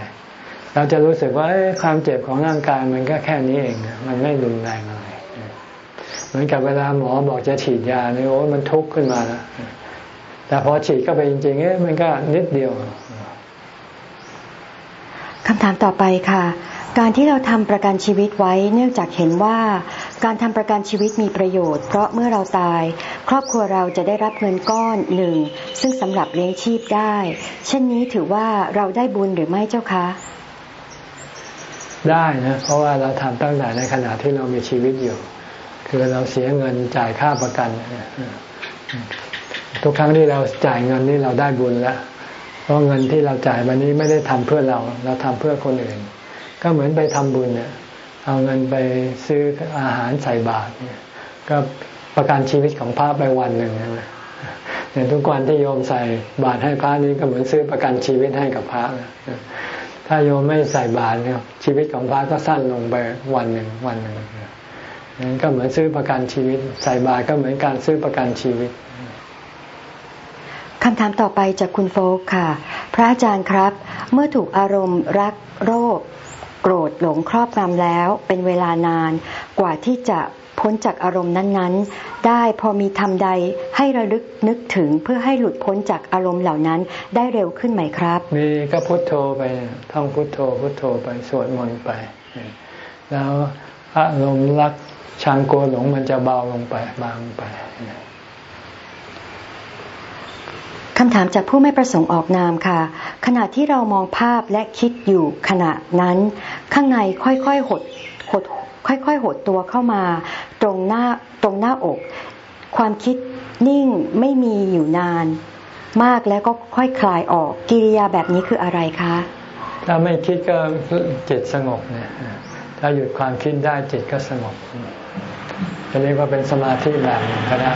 เราจะรู้สึกว่าความเจ็บของร่างกายมันก็แค่นี้เอง มันไม่รุนแรงอะไรเหมือนกับเวลาหมอบอกจะฉีดยาเนี่ยโอ้มันทุกข์ขึ้นมาแล้วแต่พอฉีดก็ไปจริงๆเอ๊ะมันก็นิดเดียว คำถามต่อไปค่ะ การที่เราทำประกันชีวิตไว้เนื่องจากเห็นว่า การทำประกันชีวิตมีประโยชน์ เพราะเมื่อเราตาย ครอบครัวเราจะได้รับเงินก้อนหนึ่งซึ่งสำหรับเลี้ยงชีพได้ เช่นนี้ถือว่าเราได้บุญหรือไม่เจ้าคะ ได้นะเพราะว่าเราทำตั้งแต่ในขณะที่เรามีชีวิตอยู่ คือเราเสียเงินจ่ายค่าประกัน ทุกครั้งที่เราจ่ายเงินนี่เราได้บุญแล้ว เพราะเงินที่เราจ่ายวันนี้ไม่ได้ทำเพื่อเรา เราทำเพื่อคนอื่น ก็เหมือนไปทำบุญเนี่ยเอาเงินไปซื้ออาหารใส่บาตรเนี่ยก็ประกันชีวิตของพระไปวันหนึ่งนะเนี่ยทุกวันที่โยมใส่บาตรให้พระนี้ก็เหมือนซื้อประกันชีวิตให้กับพระถ้าโยมไม่ใส่บาตรเนี่ยชีวิตของพระก็สั้นลงไปวันหนึ่งวันหนึ่งนั่นก็เหมือนซื้อประกันชีวิต ใส่บาตรก็เหมือนการซื้อประกันชีวิต คำถามต่อไปจากคุณโฟกค่ะ พระอาจารย์ครับ เมื่อถูกอารมณ์รักโรค โกรธหลงครอบงำแล้ว เป็นเวลานานกว่าที่จะพ้นจากอารมณ์นั้นๆ ได้พอมีทำใดให้ระลึกนึกถึงเพื่อให้หลุดพ้นจากอารมณ์เหล่านั้นได้เร็วขึ้นไหมครับ มีก็พุโทโธไปท่องพุโทโธพุโทโธไปสวดมนต์ไป แล้วอารมณ์รักชังโกหลงมันจะเบาลงไปบางไป คำถามจากผู้ไม่ประสงค์ออกนามค่ะ ขณะที่เรามองภาพและคิดอยู่ขณะนั้น ข้างในค่อยๆหดหดค่อยๆหดตัวเข้ามา ตรงหน้าตรงหน้าอก ความคิดนิ่งไม่มีอยู่นาน มากแล้วก็ค่อยคลายออกกิริยาแบบนี้คืออะไรคะ ถ้าไม่คิดก็จิตสงบเนี่ยถ้าหยุดความคิดได้จิตก็สงบจะเรียกว่าเป็นสมาธิแบบนึงก็ได้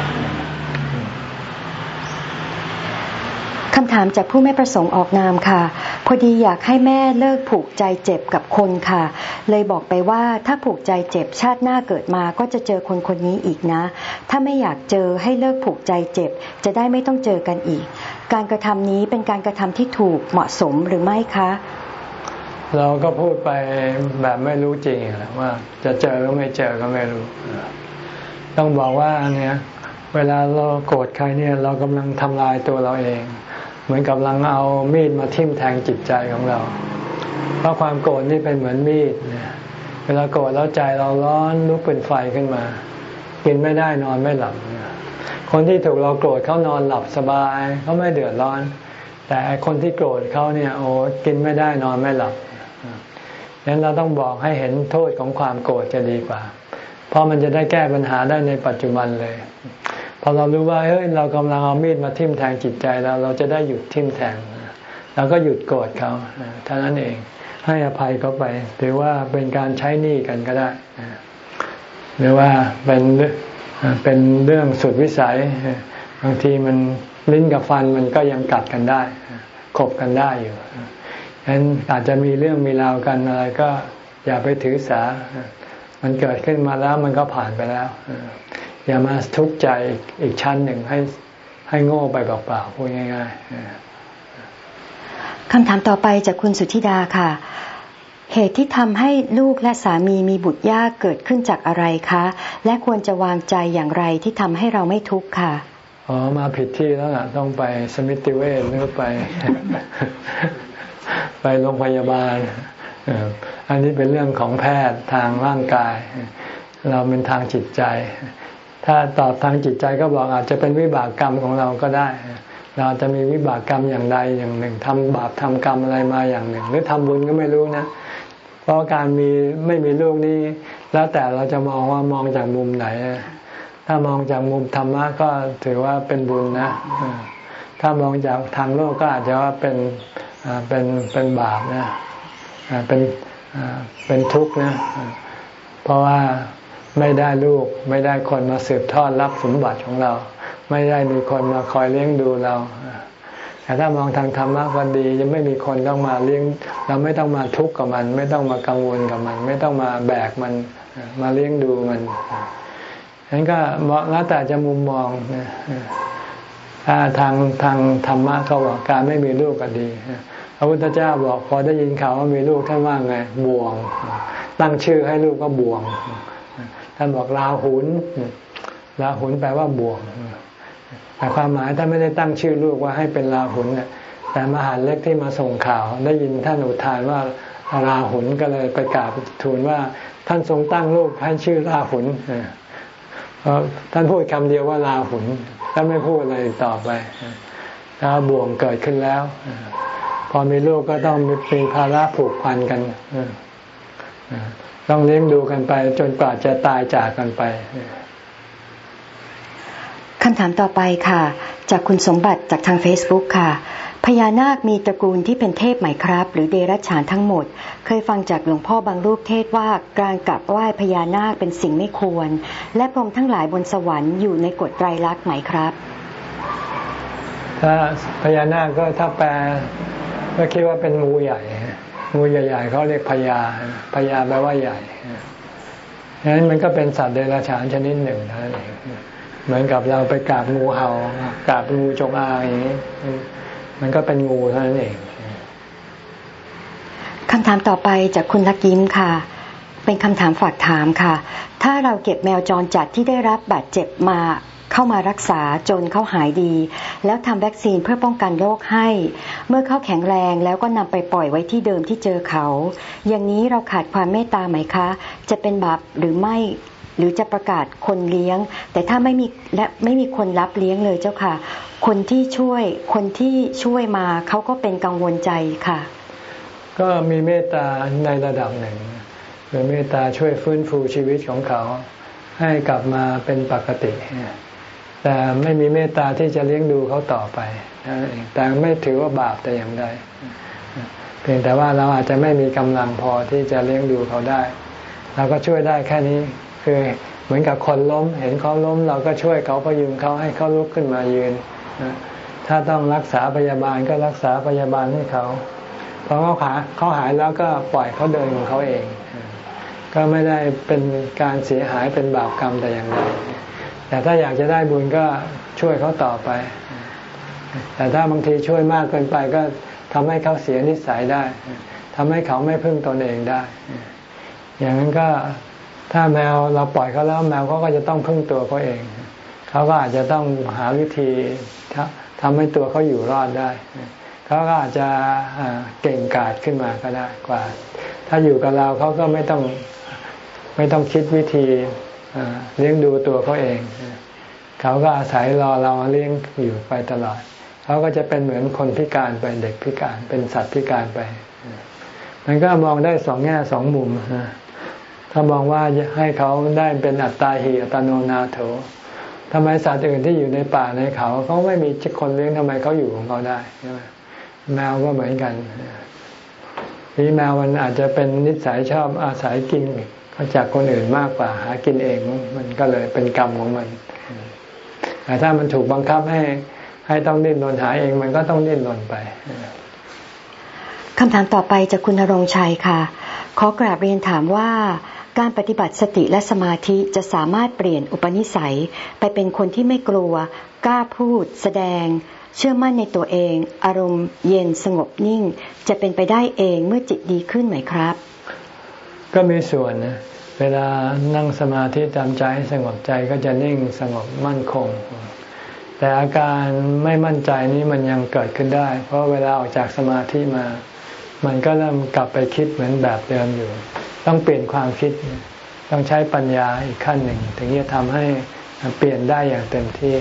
คำถามจากผู้ไม่ประสงค์ออกนามค่ะ พอดีอยากให้แม่เลิกผูกใจเจ็บกับคนค่ะ เลยบอกไปว่าถ้าผูกใจเจ็บชาติหน้าเกิดมาก็จะเจอคนคนนี้อีกนะ ถ้าไม่อยากเจอให้เลิกผูกใจเจ็บ จะได้ไม่ต้องเจอกันอีก การกระทำนี้เป็นการกระทำที่ถูกเหมาะสมหรือไม่คะ เราก็พูดไปแบบไม่รู้จริงแหละว่า จะเจอหรือไม่เจอก็ไม่รู้ ต้องบอกว่าเนี่ยเวลาเราโกรธใครเนี่ยเรากำลังทำลายตัวเราเอง มือนกำลังเอามีดมาทิ่มแทงจิตใจของเรา เพราะความโกรธนี่เป็นเหมือนมีดเวลาโกรธแล้วใจเราร้อนลุกเป็นไฟขึ้นมา กินไม่ได้นอนไม่หลับ คนที่ถูกเราโกรธเขานอนหลับสบายเขาไม่เดือดร้อน แต่คนที่โกรธเขาเนี่ยโอ้กินไม่ได้นอนไม่หลับดังนั้นเราต้องบอกให้เห็นโทษของความโกรธจะดีกว่า เพราะมันจะได้แก้ปัญหาได้ในปัจจุบันเลย พอเรารู้ว่าเฮ้ยเรากำลังเอามีดมาทิ่มแทงจิตใจเราเราจะได้หยุดทิ่มแทงเราก็หยุดโกรธเขาเท่านั้นเองให้อภัยเขาไปหรือว่าเป็นการใช้หนี้กันก็ได้หรือว่าเป็นเป็นเรื่องสุดวิสัยบางทีมันลิ้นกับฟันมันก็ยังกัดกันได้ขบกันได้อยู่ฉะนั้นอาจจะมีเรื่องมีราวกันอะไรก็อย่าไปถือสา มันเกิดขึ้นมาแล้วมันก็ผ่านไปแล้ว อย่ามาทุกข์ใจอีกชั้นหนึ่งให้ให้โง่ไปเปล่าๆพูดง่ายๆคำถามต่อไปจากคุณสุธิดาค่ะ เหตุที่ทำให้ลูกและสามีมีบุตรยากเกิดขึ้นจากอะไรคะ และควรจะวางใจอย่างไรที่ทำให้เราไม่ทุกข์ค่ะอ๋อมาผิดที่แล้วล่ะต้องไปสมิติเวชหรือไป ไปโรงพยาบาลอันนี้เป็นเรื่องของแพทย์ทางร่างกาย เราเป็นทางจิตใจ ถ้าตอบทางจิตใจก็บอกอาจจะเป็นวิบากกรรมของเราก็ได้ เราจะมีวิบากกรรมอย่างใดอย่างหนึ่งทำบาปทำกรรมอะไรมาอย่างหนึ่ง หรือทำบุญก็ไม่รู้นะ เพราะการมีไม่มีลูกนี่แล้วแต่เราจะมองว่ามองจากมุมไหน ถ้ามองจากมุมธรรมะก็ถือว่าเป็นบุญนะ ถ้ามองจากทางโลกก็อาจจะว่าเป็นเป็นเป็นบาปนะเป็นเป็นทุกข์นะ เพราะว่า ไม่ได้ลูก ไม่ได้คนมาสืบทอดรับสมบัติของเรา ไม่ได้มีคนมาคอยเลี้ยงดูเราแต่ถ้ามองทางธรรมะก็ดีจะไม่มีคนต้องมาเลี้ยง เราไม่ต้องมาทุกข์กับมัน ไม่ต้องมากังวลกับมัน ไม่ต้องมาแบกมันมาเลี้ยงดูมันนั้นก็แล้วแต่จะมุมมองนะถ้าทางทางธรรมะเขาบอกการไม่มีลูกก็ดีพระพุทธเจ้าบอกพอได้ยินข่าวว่ามีลูกท่านว่าไงบ่วง ตั้งชื่อให้ลูกก็บ่วง ท่านบอกลาหุนลาหุนแปลว่าบ่วงแต่ความหมายท่านไม่ได้ตั้งชื่อลูกว่าให้เป็นลาหุนแต่มหาเล็กที่มาส่งข่าว ได้ยินท่านอุทานว่าราหุนก็เลยไปกราบทูลว่า ท่านทรงตั้งลูกให้ชื่อราหุนเพราะท่านพูดคำเดียวว่าราหุนท่านไม่พูดอะไรต่อไปถ้าบ่วงเกิดขึ้นแล้วพอมีลูกก็ต้องมีภาระผูกพันกัน ต้องเลี้ยงดูกันไป จนกว่าจะตายจากกันไปคำถามต่อไปค่ะ จากคุณสมบัติจากทาง Facebook ค่ะพญานาคมีตระกูลที่เป็นเทพไหมครับ หรือเดรัจฉานทั้งหมด เคยฟังจากหลวงพ่อบางรูปเทศว่าการกลับไหว้พญานาคเป็นสิ่งไม่ควร และพรหมทั้งหลายบนสวรรค์อยู่ในกฎไตรลักษณ์ไหมครับ ถ้าพญานาคก็ถ้าแปลก็คิดว่าเป็นงูใหญ่ งูใหญ่ๆเขาเรียกพญาพญาแปลว่าใหญ่ฉะนั้นมันก็เป็นสัตว์เดรัจฉานชนิดหนึ่งเท่านั้นเองเหมือนกับเราไปกราบงูเห่ากราบงูจงอางอย่างนี้ มันก็เป็นงูเท่านั้นเองคำถามต่อไปจากคุณลักยิ้มค่ะ เป็นคำถามฝากถามค่ะ ถ้าเราเก็บแมวจรจัดที่ได้รับบาดเจ็บมา เข้ามารักษาจนเขาหายดี แล้วทำวัคซีนเพื่อป้องกันโรคให้ เมื่อเขาแข็งแรงแล้วก็นำไปปล่อยไว้ที่เดิมที่เจอเขา อย่างนี้เราขาดความเมตตาไหมคะ จะเป็นบาปหรือไม่หรือจะประกาศคนเลี้ยง แต่ถ้าไม่มีและไม่มีคนรับเลี้ยงเลยเจ้าค่ะ คนที่ช่วยคนที่ช่วยมาเขาก็เป็นกังวลใจค่ะ ก็มีเมตตาในระดับหนึ่งคือเมตตาช่วยฟื้นฟูชีวิตของเขา ให้กลับมาเป็นปกติ แต่ไม่มีเมตตาที่จะเลี้ยงดูเขาต่อไปแต่ไม่ถือว่าบาปแต่อย่างใดเพียงแต่ว่าเราอาจจะไม่มีกำลังพอที่จะเลี้ยงดูเขาได้ เราก็ช่วยได้แค่นี้คือเหมือนกับคนล้ม เห็นเขาล้ม เราก็ช่วยเขาพยุงเขาให้เขาลุกขึ้นมายืน ถ้าต้องรักษาพยาบาลก็รักษาพยาบาลให้เขาพอเขาขาเขาหายแล้วก็ปล่อยเขาเดินของเขาเอง ก็ไม่ได้เป็นการเสียหายเป็นบาปกรรมแต่อย่างใด แต่ถ้าอยากจะได้บุญก็ช่วยเขาต่อไป แต่ถ้าบางทีช่วยมากเกินไปก็ทำให้เขาเสียนิสัยได้ทำให้เขาไม่พึ่งตนเองได้ อย่างนั้นก็ถ้าแมวเราปล่อยเขาแล้วแมวเขาก็จะต้องพึ่งตัวเขาเอง เขาก็อาจจะต้องหาวิธีทำให้ตัวเขาอยู่รอดได้ เขาก็อาจจะเก่งกาจขึ้นมาก็ได้กว่า ถ้าอยู่กับเราเขาก็ไม่ต้องไม่ต้องคิดวิธี เลี้ยงดูตัวเขาเอง เขาก็อาศัยรอเราเลี้ยงอยู่ไปตลอด เขาก็จะเป็นเหมือนคนพิการไปเด็กพิการเป็นสัตว์พิการไป มันก็มองได้สองแง่สองมุมถ้ามองว่าให้เขาได้เป็นอัตตาหิอัตโนนาโถทำไมสัตว์อื่นที่อยู่ในป่าในเขาเขาไม่มีคนเลี้ยงทำไมเขาอยู่ของเขาได้ใช่ไหมแมวก็เหมือนกันนี่แมวมันอาจจะเป็นนิสัยชอบอาศัยกิน เขาจากคนอื่นมากกว่าหากินเองมันก็เลยเป็นกรรมของมัน แต่ถ้ามันถูกบังคับให้ให้ต้องดิ้นรนหาเองมันก็ต้องดิ้นรนไปคำถามต่อไปจากคุณนรงชัยค่ะ ขอกราบเรียนถามว่าการปฏิบัติสติและสมาธิจะสามารถเปลี่ยนอุปนิสัย ไปเป็นคนที่ไม่กลัว กล้าพูด แสดง เชื่อมั่นในตัวเอง อารมณ์ เย็นสงบนิ่ง จะเป็นไปได้เองเมื่อจิตดีขึ้นไหมครับ ก็มีส่วนนะเวลานั่งสมาธิจำใจให้สงบใจก็จะนิ่งสงบมั่นคง แต่อาการไม่มั่นใจนี้มันยังเกิดขึ้นได้ เพราะเวลาออกจากสมาธิมา มันก็เริ่มกลับไปคิดเหมือนแบบเดิมอยู่ ต้องเปลี่ยนความคิด ต้องใช้ปัญญาอีกขั้นหนึ่ง ถึงจะทำให้เปลี่ยนได้อย่างเต็มที่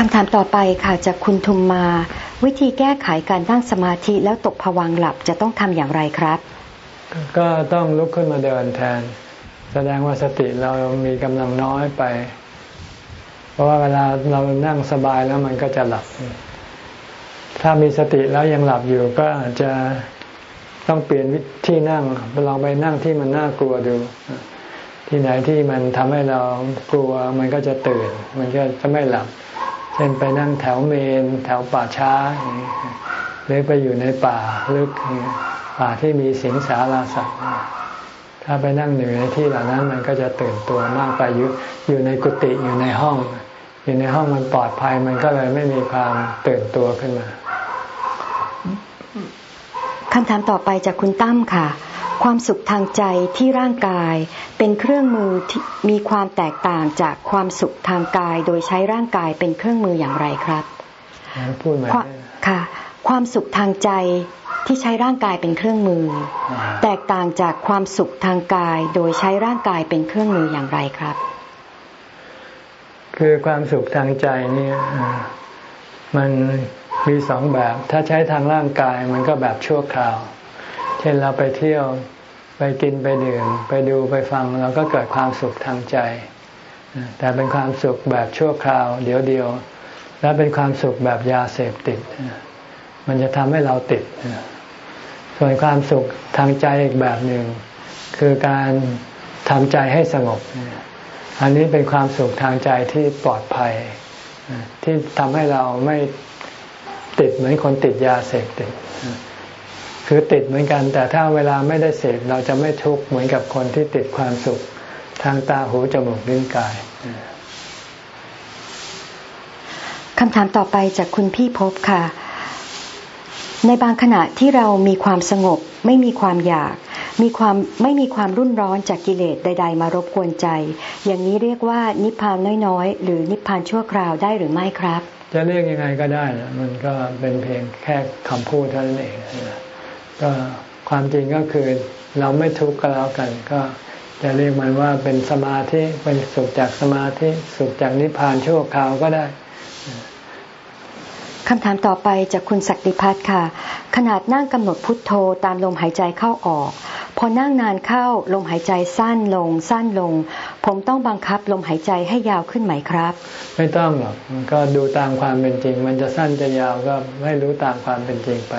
คำถามต่อไปค่ะจากคุณทุมมา วิธีแก้ไขการตั้งสมาธิแล้วตกผวังหลับจะต้องทำอย่างไรครับ ก็ต้องลุกขึ้นมาเดินแทน แสดงว่าสติเรามีกำลังน้อยไป เพราะว่าเวลาเรานั่งสบายแล้วมันก็จะหลับ ถ้ามีสติแล้วยังหลับอยู่ก็อาจจะต้องเปลี่ยนที่นั่งลองไปนั่งที่มันน่ากลัวดู ที่ไหนที่มันทำให้เรากลัวมันก็จะตื่น มันก็จะไม่หลับ เช่นไปนั่งแถวเมน แถวป่าช้า หรือไปอยู่ในป่าลึกป่าที่มีสิงสาราสัตว์ถ้าไปนั่งอยู่ในที่เหล่านั้นมันก็จะตื่นตัวมากไปอยู่อยู่ในกุฏิอยู่ในห้อง อยู่ในห้องมันปลอดภัยมันก็เลยไม่มีความตื่นตัวขึ้นมาคำถามต่อไปจากคุณตั้มค่ะ ความสุขทางใจที่ร่างกายเป็นเครื่องมือที่มีความแตกต่างจากความสุขทางกาย โดยใช้ร่างกายเป็นเครื่องมืออย่างไรครับพูดไหมค่ะ ความสุขทางใจที่ใช้ร่างกายเป็นเครื่องมือ แตกต่างจากความสุขทางกาย โดยใช้ร่างกายเป็นเครื่องมืออย่างไรครับ คือความสุขทางใจนี่มันมีสองแบบ ถ้าใช้ทางร่างกายมันก็แบบชั่วคราว เช่นเราไปเที่ยวไปกินไปดื่มไปดูไปฟังเราก็เกิดความสุขทางใจ แต่เป็นความสุขแบบชั่วคราว เดียวเดียว และเป็นความสุขแบบยาเสพติด มันจะทำให้เราติด ส่วนความสุขทางใจอีกแบบหนึ่ง คือการทำใจให้สงบ อันนี้เป็นความสุขทางใจที่ปลอดภัย ที่ทำให้เราไม่ติดเหมือนคนติดยาเสพติด คือติดเหมือนกัน แต่ถ้าเวลาไม่ได้เสพเราจะไม่ทุกข์เหมือนกับคนที่ติดความสุข ทางตาหูจมูกลิ้นกายคำถามต่อไปจากคุณพี่พบค่ะ ในบางขณะที่เรามีความสงบ ไม่มีความอยาก มีความไม่มีความรุ่นร้อนจากกิเลสใด ๆ มารบกวนใจ อย่างนี้เรียกว่านิพพานน้อยๆ หรือนิพพานชั่วคราวได้หรือไม่ครับ จะเรียกยังไงก็ได้นะมันก็เป็นเพียงแค่คำพูดเท่านั้นเอง ก็ความจริงก็คือเราไม่ทุกข์ก็แล้วกัน ก็จะเรียกมันว่าเป็นสมาธิเป็นสุขจากสมาธิสุขจากนิพพานชั่วคราวก็ได้คำถามต่อไปจากคุณศักดิพัฒน์ค่ะ ขนาดนั่งกำหนดพุทโธตามลมหายใจเข้าออก พอนั่งนานเข้าลมหายใจสั้นลงสั้นลง ผมต้องบังคับลมหายใจให้ยาวขึ้นไหมครับ ไม่ต้องหรอกก็ดูตามความเป็นจริง มันจะสั้นจะยาวก็ไม่รู้ตามความเป็นจริงไป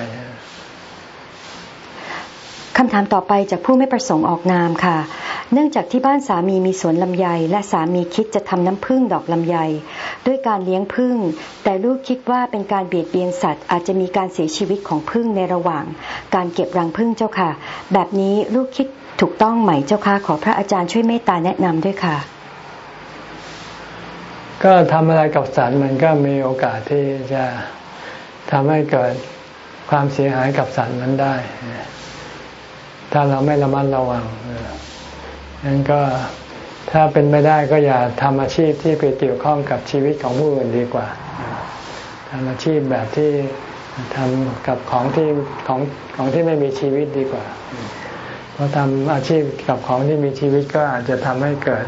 คำถามต่อไปจากผู้ไม่ประสงค์ออกนามค่ะ เนื่องจากที่บ้านสามีมีสวนลำไย และสามีคิดจะทำน้ำผึ้งดอกลำไย ด้วยการเลี้ยงผึ้งแต่ลูกคิดว่าเป็นการเบียดเบียนสัตว์ อาจจะมีการเสียชีวิตของผึ้งในระหว่าง การเก็บรังผึ้งเจ้าค่ะ แบบนี้ลูกคิดถูกต้องไหมเจ้าค่ะ ขอพระอาจารย์ช่วยเมตตาแนะนำด้วยค่ะ ก็ทำอะไรกับสัตว์มันก็มีโอกาสที่จะทำให้เกิดความเสียหายกับสัตว์นั้นได้ ถ้าเราไม่ระมัดระวังนั้นก็ถ้าเป็นไม่ได้ก็อย่าทำอาชีพที่ไปเกี่ยวข้องกับชีวิตของผู้อื่นดีกว่าทำอาชีพแบบที่ทำกับของที่ของของที่ไม่มีชีวิตดีกว่า เพราะทำอาชีพกับของที่มีชีวิตก็อาจจะทำให้เกิด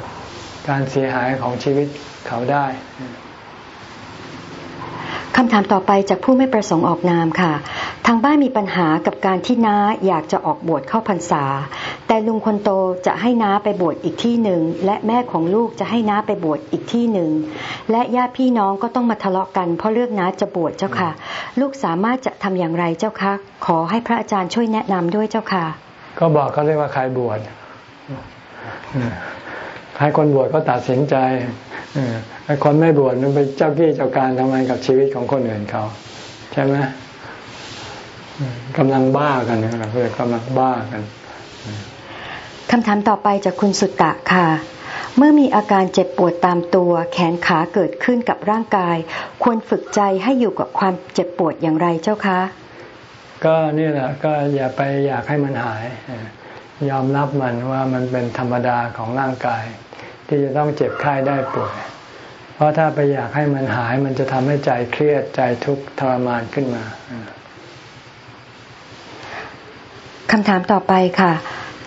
การเสียหายของชีวิตเขาได้คำถามต่อไปจากผู้ไม่ประสงค์ออกนามค่ะางบ้านมีปัญหากับการที่น้าอยากจะออกบวชเข้าพรรษา แต่ลุงคนโตจะให้น้าไปบวชอีกที่หนึ่ง และแม่ของลูกจะให้น้าไปบวชอีกที่หนึ่ง และญาติพี่น้องก็ต้องมาทะเลาะกัน เพราะเลือกน้าจะบวชเจ้าค่ะ ลูกสามารถจะทำอย่างไรเจ้าคะขอให้พระอาจารย์ช่วยแนะนำด้วยเจ้าค่ะ ก็บอกเขาเรียกว่าใครบวชให้คนบวชก็ตัดสินใจไอ้คนไม่บวชมันไปเจ้ากี้เจ้าการทำไมกับชีวิตของคนอื่นเขา ใช่ไหม กำลังบ้ากันนะเพื่อกำลังบ้ากันคำถามต่อไปจากคุณสุตตะค่ะ เมื่อมีอาการเจ็บปวดตามตัวแขนขาเกิดขึ้นกับร่างกาย ควรฝึกใจให้อยู่กับความเจ็บปวดอย่างไรเจ้าคะ ก็นี่แหละก็อย่าไปอยากให้มันหาย ยอมรับมันว่ามันเป็นธรรมดาของร่างกาย ที่จะต้องเจ็บไข้ได้ป่วยเพราะถ้าไปอยากให้มันหายมันจะทำให้ใจเครียดใจทุกข์ทรมานขึ้นมา คำถามต่อไปค่ะ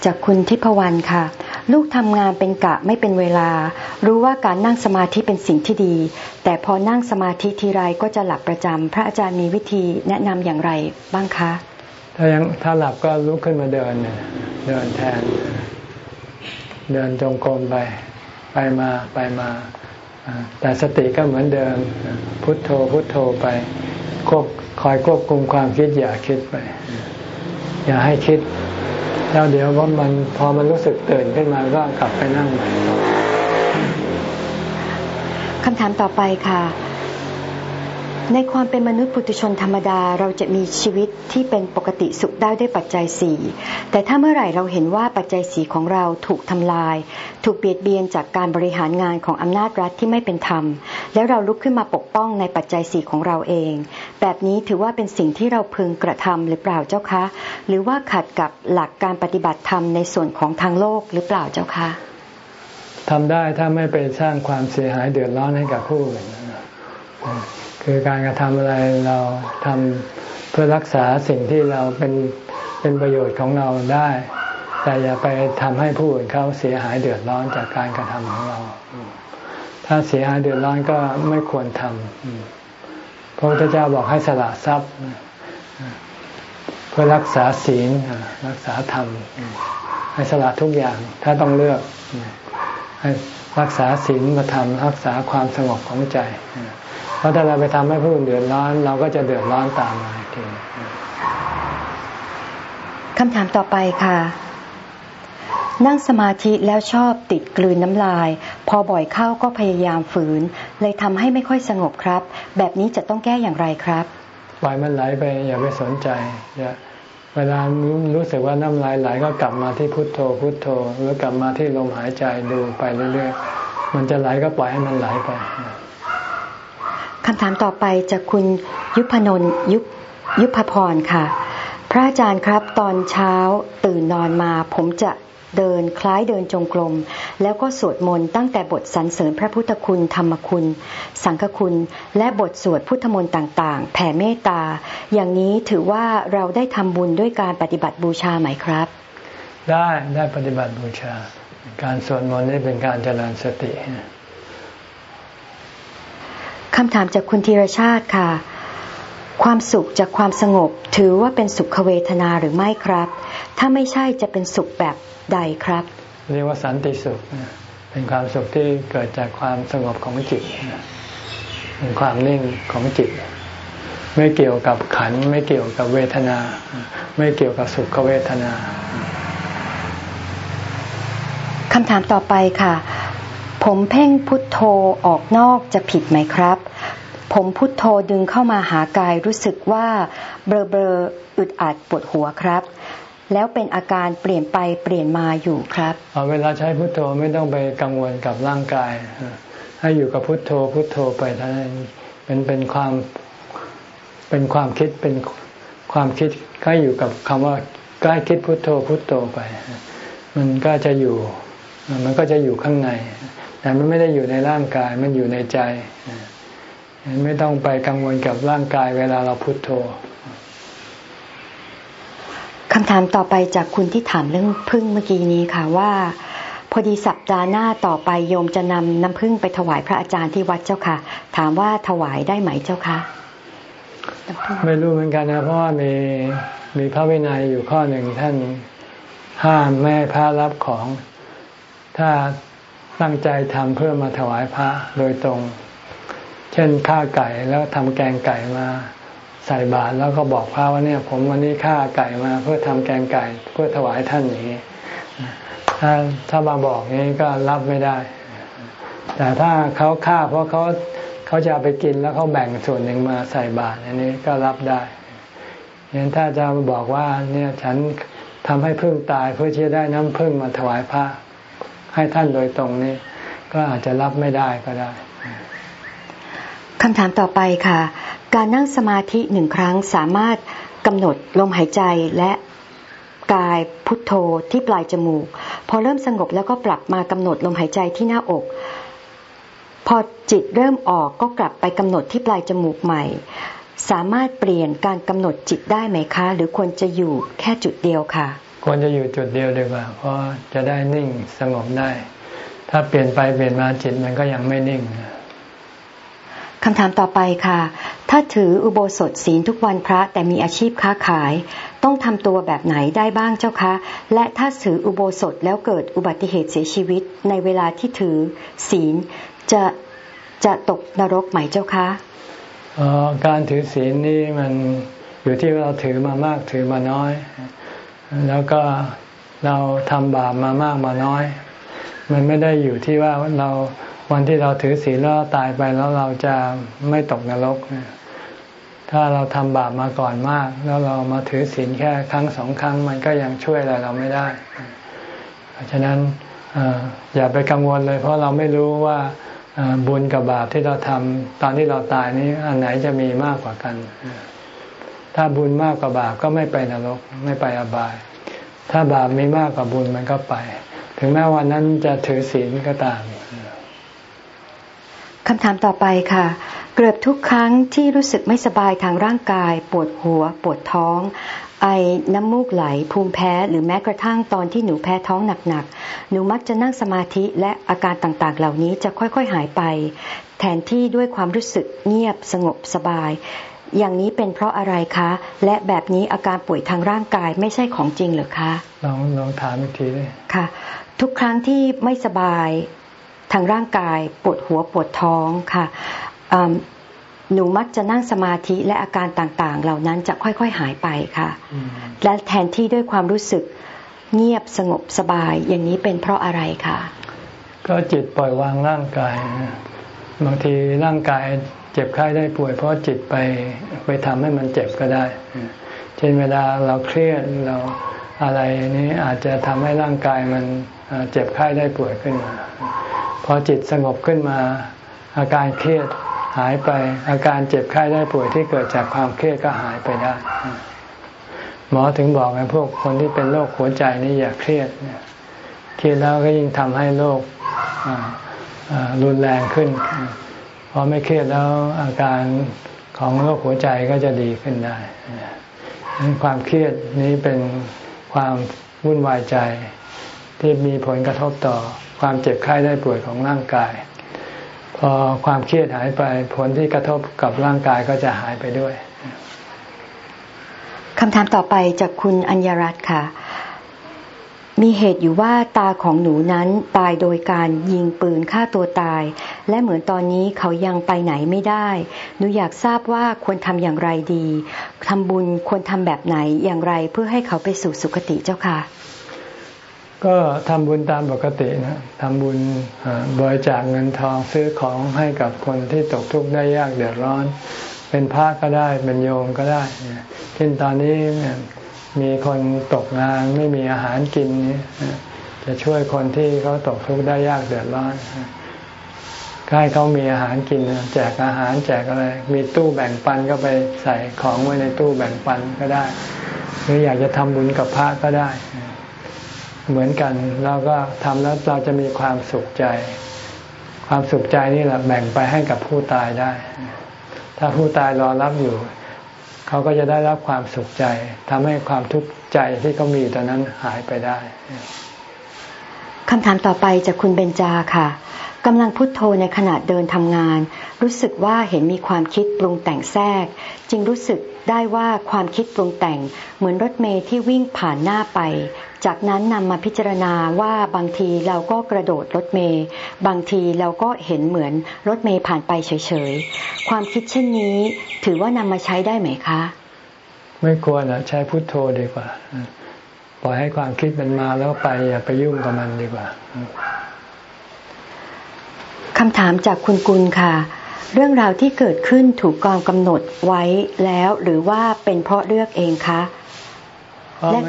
จากคุณทิพวรรณค่ะ ลูกทำงานเป็นกะไม่เป็นเวลา รู้ว่าการนั่งสมาธิเป็นสิ่งที่ดี แต่พอนั่งสมาธิทีไรก็จะหลับประจำพระอาจารย์มีวิธีแนะนำอย่างไรบ้างคะ ถ้ายังถ้าหลับก็ลุกขึ้นมาเดินเดินแทน เดินจงกรมไปไปมาไปมาแต่สติก็เหมือนเดิมพุทโธพุทโธไปควบคอยควบคุมความคิดอย่าคิดไป อย่าให้คิด แล้วเดี๋ยวว่ามันพอมันรู้สึกตื่นขึ้นมาก็กลับไปนั่งใหม่คำถามต่อไปค่ะ ในความเป็นมนุษย์ปุถุชนธรรมดาเราจะมีชีวิตที่เป็นปกติสุขได้ด้วยปัจจัยสี่แต่ถ้าเมื่อไหร่เราเห็นว่าปัจจัยสีของเราถูกทำลาย ถูกเบียดเบียนจากการบริหารงานของอำนาจรัฐที่ไม่เป็นธรรม แล้วเราลุกขึ้นมาปกป้องในปัจจัยสีของเราเอง แบบนี้ถือว่าเป็นสิ่งที่เราพึงกระทำหรือเปล่าเจ้าคะ หรือว่าขัดกับหลักการปฏิบัติธรรมในส่วนของทางโลกหรือเปล่าเจ้าคะทำได้ถ้าไม่ไปสร้างความเสียหายเดือดร้อนให้กับผู้อื่น คือการกระทำอะไรเราทำเพื่อรักษาสิ่งที่เราเป็นเป็นประโยชน์ของเราได้ แต่อย่าไปทำให้ผู้อื่นเขาเสียหายเดือดร้อนจากการกระทำของเรา ถ้าเสียหายเดือดร้อนก็ไม่ควรทำพระพุทธเจ้าบอกให้สละทรัพย์ เพื่อรักษาศีลรักษาธรรม ให้สละทุกอย่างถ้าต้องเลือกให้รักษาศีลมาทำรักษาความสงบของใจ ราะถ้าเราไปทำให้ผู้อื่นเดือดร้อน เราก็จะเดือดร้อนตามมาทีคำถามต่อไปค่ะ นั่งสมาธิแล้วชอบติดกลืนน้ำลาย พอบ่อยเข้าก็พยายามฝืน เลยทำให้ไม่ค่อยสงบครับ แบบนี้จะต้องแก้อย่างไรครับปล่อยมันไหลไปอย่าไปสนใจอย่าเวลารู้สึกว่าน้ำลายไหลก็กลับมาที่พุทโธ พุทโธหรือกลับมาที่ลมหายใจดูไปเรื่อยๆมันจะไหลก็ปล่อยให้มันไหลไป คำถามต่อไปจากคุณยุพนนยุยุพพรค่ะ พระอาจารย์ครับ ตอนเช้าตื่นนอนมา ผมจะเดินคล้ายเดินจงกรมแล้วก็สวดมนต์ตั้งแต่บทสรรเสริญพระพุทธคุณธรรมคุณ สังฆคุณ และบทสวดพุทธมนต์ต่าง ๆ แผ่เมตตา อย่างนี้ถือว่าเราได้ทำบุญด้วยการปฏิบัติบูชาไหมครับ ได้ได้ปฏิบัติบูชา การสวดมนต์นี่เป็นการเจริญสติ คำถามจากคุณธีรชาติค่ะ ความสุขจากความสงบ ถือว่าเป็นสุขเวทนาหรือไม่ครับ ถ้าไม่ใช่จะเป็นสุขแบบใดครับ เรียกว่าสันติสุข เป็นความสุขที่เกิดจากความสงบของจิตเป็นความนิ่งของจิต ไม่เกี่ยวกับขันไม่เกี่ยวกับเวทนา ไม่เกี่ยวกับสุขเวทนาคำถามต่อไปค่ะ ผมเพ่งพุทโธออกนอกจะผิดไหมครับ ผมพุทโธดึงเข้ามาหากายรู้สึกว่าเบลอเบลออึดอัดปวดหัวครับ แล้วเป็นอาการเปลี่ยนไปเปลี่ยนมาอยู่ครับเวลาใช้พุทโธไม่ต้องไปกังวลกับร่างกาย ให้อยู่กับพุทโธพุทโธไปเท่านั้นเป็นเป็นความเป็นความคิดเป็นความคิดก็อยู่กับคำว่าใกล้คิดพุทโธพุทโธไป มันก็จะอยู่ มันก็จะอยู่ข้างใน แต่มันไม่ได้อยู่ในร่างกายมันอยู่ในใจไม่ต้องไปกังวลกับร่างกายเวลาเราพุโทโธคำถามต่อไปจากคุณที่ถามเรื่องพึ่งเมื่อกี้นี้ค่ะว่า พอดีสัปดาห์หน้าต่อไปโยมจะนำน้ำพึ่งไปถวายพระอาจารย์ที่วัดเจ้าค่ะ ถามว่าถวายได้ไหมเจ้าคะไม่รู้เหมือนกันนะเพราะว่ามีมีพระวินัยอยู่ข้อหนึ่งท่านห้ามแม่พระรับของ ถ้า ตั้งใจทำเพื่อมาถวายพระโดยตรง เช่นฆ่าไก่แล้วทำแกงไก่มาใส่บาตรแล้วก็บอกพระว่าเนี่ย ผมวันนี้ฆ่าไก่มาเพื่อทำแกงไก่เพื่อถวายท่านอย่างนี้ถ้าถ้ามาบอกนี้ก็รับไม่ได้ แต่ถ้าเขาฆ่าเพราะเขาเขาจะไปกินแล้วเขาแบ่งส่วนหนึ่งมาใส่บาตรอันนี้ก็รับได้ยังถ้าจะบอกว่าเนี่ยฉันทำให้พึ่งตายเพื่อที่จะได้น้ำพึ่งมาถวายพระ ให้ท่านโดยตรงนี้ก็อาจจะรับไม่ได้ก็ได้คำถามต่อไปค่ะ การนั่งสมาธิหนึ่งครั้งสามารถกำหนดลมหายใจและกายพุทโธที่ปลายจมูก พอเริ่มสงบแล้วก็ปรับมากำหนดลมหายใจที่หน้าอก พอจิตเริ่มออกก็กลับไปกำหนดที่ปลายจมูกใหม่ สามารถเปลี่ยนการกำหนดจิตได้ไหมคะ หรือควรจะอยู่แค่จุดเดียวค่ะ ควรจะอยู่จุดเดียวดีกว่า เพราะจะได้นิ่งสงบได้ ถ้าเปลี่ยนไปเปลี่ยนมาจิตมันก็ยังไม่นิ่งคำถามต่อไปค่ะ ถ้าถืออุโบสถศีลทุกวันพระแต่มีอาชีพค้าขาย ต้องทำตัวแบบไหนได้บ้างเจ้าคะ และถ้าถืออุโบสถแล้วเกิดอุบัติเหตุเสียชีวิต ในเวลาที่ถือศีลจะจะตกนรกไหมเจ้าคะอ๋อการถือศีลนี่มันอยู่ที่เราถือมามากถือมาน้อย แล้วก็เราทำบาปมามากมาน้อย มันไม่ได้อยู่ที่ว่าเราวันที่เราถือศีลแล้วตายไปแล้วเราจะไม่ตกนรก ถ้าเราทำบาปมาก่อนมาก แล้วเรามาถือศีลแค่ครั้งสองครั้ง มันก็ยังช่วยอะไรเราไม่ได้ เพราะฉะนั้นอย่าไปกังวลเลย เพราะเราไม่รู้ว่าบุญกับบาปที่เราทำตอนที่เราตายนี้อันไหนจะมีมากกว่ากัน ถ้าบุญมากกว่าบาปก็ไม่ไปนรกไม่ไปอบาย ถ้าบาปมีมากกว่าบุญมันก็ไป ถึงแม้วันนั้นจะถือศีลก็ตามคำถามต่อไปค่ะ เกือบทุกครั้งที่รู้สึกไม่สบายทางร่างกาย ปวดหัว ปวดท้อง ไอน้ำมูกไหล ภูมิแพ้ หรือแม้กระทั่งตอนที่หนูแพ้ท้องหนักๆ หนูมักจะนั่งสมาธิและอาการต่างๆ เหล่านี้จะค่อยๆหายไป แทนที่ด้วยความรู้สึกเงียบสงบสบาย อย่างนี้เป็นเพราะอะไรคะ และแบบนี้อาการป่วยทางร่างกายไม่ใช่ของจริงหรือคะลองลองถามอีกทีเลยค่ะ ทุกครั้งที่ไม่สบายทางร่างกายปวดหัวปวดท้องค่ะหนูมักจะนั่งสมาธิและอาการต่างๆ เหล่านั้นจะค่อยๆหายไปค่ะ และแทนที่ด้วยความรู้สึกเงียบสงบสบายอย่างนี้เป็นเพราะอะไรคะก็จิตปล่อยวางร่างกาย บางทีร่างกาย เจ็บไข้ได้ป่วย เพราะจิตไปไปทำให้มันเจ็บก็ได้ เช่นเวลาเราเครียดเราอะไรนี้อาจจะทำให้ร่างกายมันเจ็บไข้ได้ป่วยขึ้นมา พอจิตสงบขึ้นมา อาการเครียดหายไป อาการเจ็บไข้ได้ป่วยที่เกิดจากความเครียดก็หายไปได้ หมอถึงบอกไงพวกคนที่เป็นโรคหัวใจนี่อย่าเครียดเครียดแล้วก็ยิ่งทำให้โรครุนแรงขึ้น พอไม่เครียดแล้วอาการของโรคหัวใจก็จะดีขึ้นได้ความเครียดนี้เป็นความวุ่นวายใจที่มีผลกระทบต่อความเจ็บไข้ได้ป่วยของร่างกาย พอความเครียดหายไปผลที่กระทบกับร่างกายก็จะหายไปด้วยคำถามต่อไปจากคุณอัญญรัตน์ค่ะ มีเหตุอยู่ว่าตาของหนูนั้นตายโดยการยิงปืนฆ่าตัวตาย และเหมือนตอนนี้เขายังไปไหนไม่ได้ หนูอยากทราบว่าควรทำอย่างไรดีทำบุญควรทำแบบไหนอย่างไรเพื่อให้เขาไปสู่สุคติเจ้าค่ะ ก็ทำบุญตามปกตินะทำบุญบริจาคเงินทองซื้อของให้กับคนที่ตกทุกข์ได้ยากเดือดร้อน เป็นพระก็ได้เป็นโยมก็ได้เช่นตอนนี้ มีคนตกงานไม่มีอาหารกินจะช่วยคนที่เขาตกทุกข์ได้ยากเดือดร้อนให้เขามีอาหารกินแจกอาหารแจกอะไร มีตู้แบ่งปันก็ไปใส่ของไว้ในตู้แบ่งปันก็ได้ หรืออยากจะทำบุญกับพระก็ได้ เหมือนกันเราก็ทำแล้วเราจะมีความสุขใจ ความสุขใจนี่แหละแบ่งไปให้กับผู้ตายได้ ถ้าผู้ตายรอรับอยู่ เขาก็จะได้รับความสุขใจทำให้ความทุกข์ใจที่เขามีตอนนั้นหายไปได้คำถามต่อไปจากคุณเบญจาค่ะกำลังพุโทโธในขณะเดินทำงาน รู้สึกว่าเห็นมีความคิดปรุงแต่งแทรก จึงรู้สึกได้ว่าความคิดปรุงแต่งเหมือนรถเมย์ที่วิ่งผ่านหน้าไป จากนั้นนำมาพิจารณาว่าบางทีเราก็กระโดดรถเมย์บางทีเราก็เห็นเหมือนรถเมย์ผ่านไปเฉยๆ ความคิดเช่นนี้ถือว่านำมาใช้ได้ไหมคะ ไม่ควรอะใช้พุทโธดีกว่า ปล่อยให้ความคิดมันมาแล้วไปอย่าไปยุ่งกับมันดีกว่าคำถามจากคุณกุลค่ะ เรื่องราวที่เกิดขึ้นถูกกองกำหนดไว้แล้วหรือว่าเป็นเพราะเลือกเองคะและ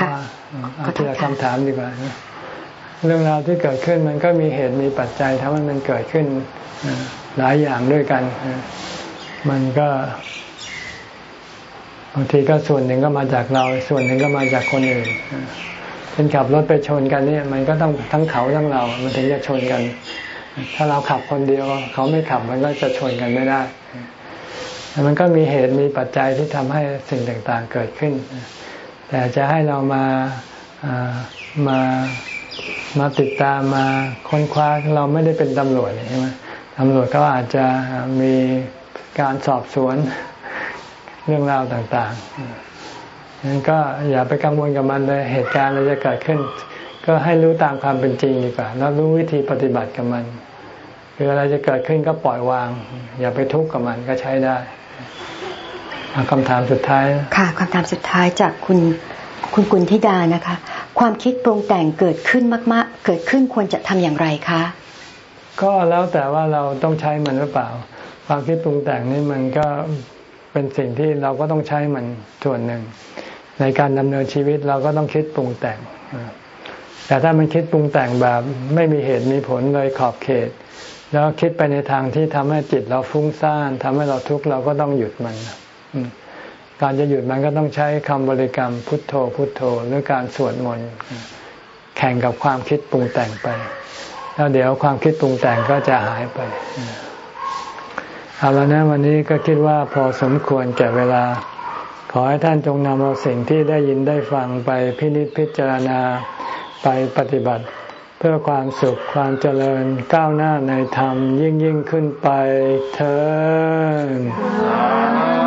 ค่ะ เอาทีละคำถามดีกว่าเรื่องราวที่เกิดขึ้นมันก็มีเหตุมีปัจจัยทำให้มันเกิดขึ้นหลายอย่างด้วยกัน มันก็บางทีก็ส่วนหนึ่งก็มาจากเรา ส่วนหนึ่งก็มาจากคนอื่นเป็นขับรถไปชนกันเนี่ย มันก็ต้องทั้งเขาทั้งเรา มันถึงจะชนกัน ถ้าเราขับคนเดียว เขาไม่ขับมันก็จะชนกันไม่ได้มันก็มีเหตุมีปัจจัยที่ทำให้สิ่งต่างๆเกิดขึ้น แต่จะให้เรามามามาติดตามมาค้นคว้าเราไม่ได้เป็นตำรวจใช่ไหมตำรวจก็อาจจะมีการสอบสวนเรื่องราวต่างๆนั้นก็อย่าไปกังวลกับมันเลยเหตุการณ์อะไรจะเกิดขึ้น ก็ให้รู้ตามความเป็นจริงดีกว่าแล้วรู้วิธีปฏิบัติกับมันคืออะไรจะเกิดขึ้นก็ปล่อยวาง อย่าไปทุกข์กับมันก็ใช้ได้ คำถามสุดท้าย ค่ะคำถามสุดท้ายจากคุณคุณกุลธิดานะคะ ความคิดปรุงแต่งเกิดขึ้นมาก ๆ เกิดขึ้นควรจะทำอย่างไรคะ ก็แล้วแต่ว่าเราต้องใช้มันหรือเปล่า ความคิดปรุงแต่งนี่มันก็เป็นสิ่งที่เราก็ต้องใช้มันส่วนหนึ่ง ในการดำเนินชีวิตเราก็ต้องคิดปรุงแต่ง แต่ถ้ามันคิดปรุงแต่งแบบไม่มีเหตุมีผลเลยขอบเขต แล้วคิดไปในทางที่ทำให้จิตเราฟุ้งซ่านทำให้เราทุกข์เราก็ต้องหยุดมัน การจะหยุดมันก็ต้องใช้คำบริกรรมพุทโธพุทโธ หรือการสวดมนต์แข่งกับความคิดปรุงแต่งไป แล้วเดี๋ยวความคิดปรุงแต่งก็จะหายไปเอาแล้วนะวันนี้ก็คิดว่าพอสมควรแก่เวลา ขอให้ท่านจงนำเอาสิ่งที่ได้ยินได้ฟังไปพินิจพิจารณาไปปฏิบัติ เพื่อความสุขความเจริญก้าวหน้าในธรรมยิ่งยิ่งขึ้นไปเธอ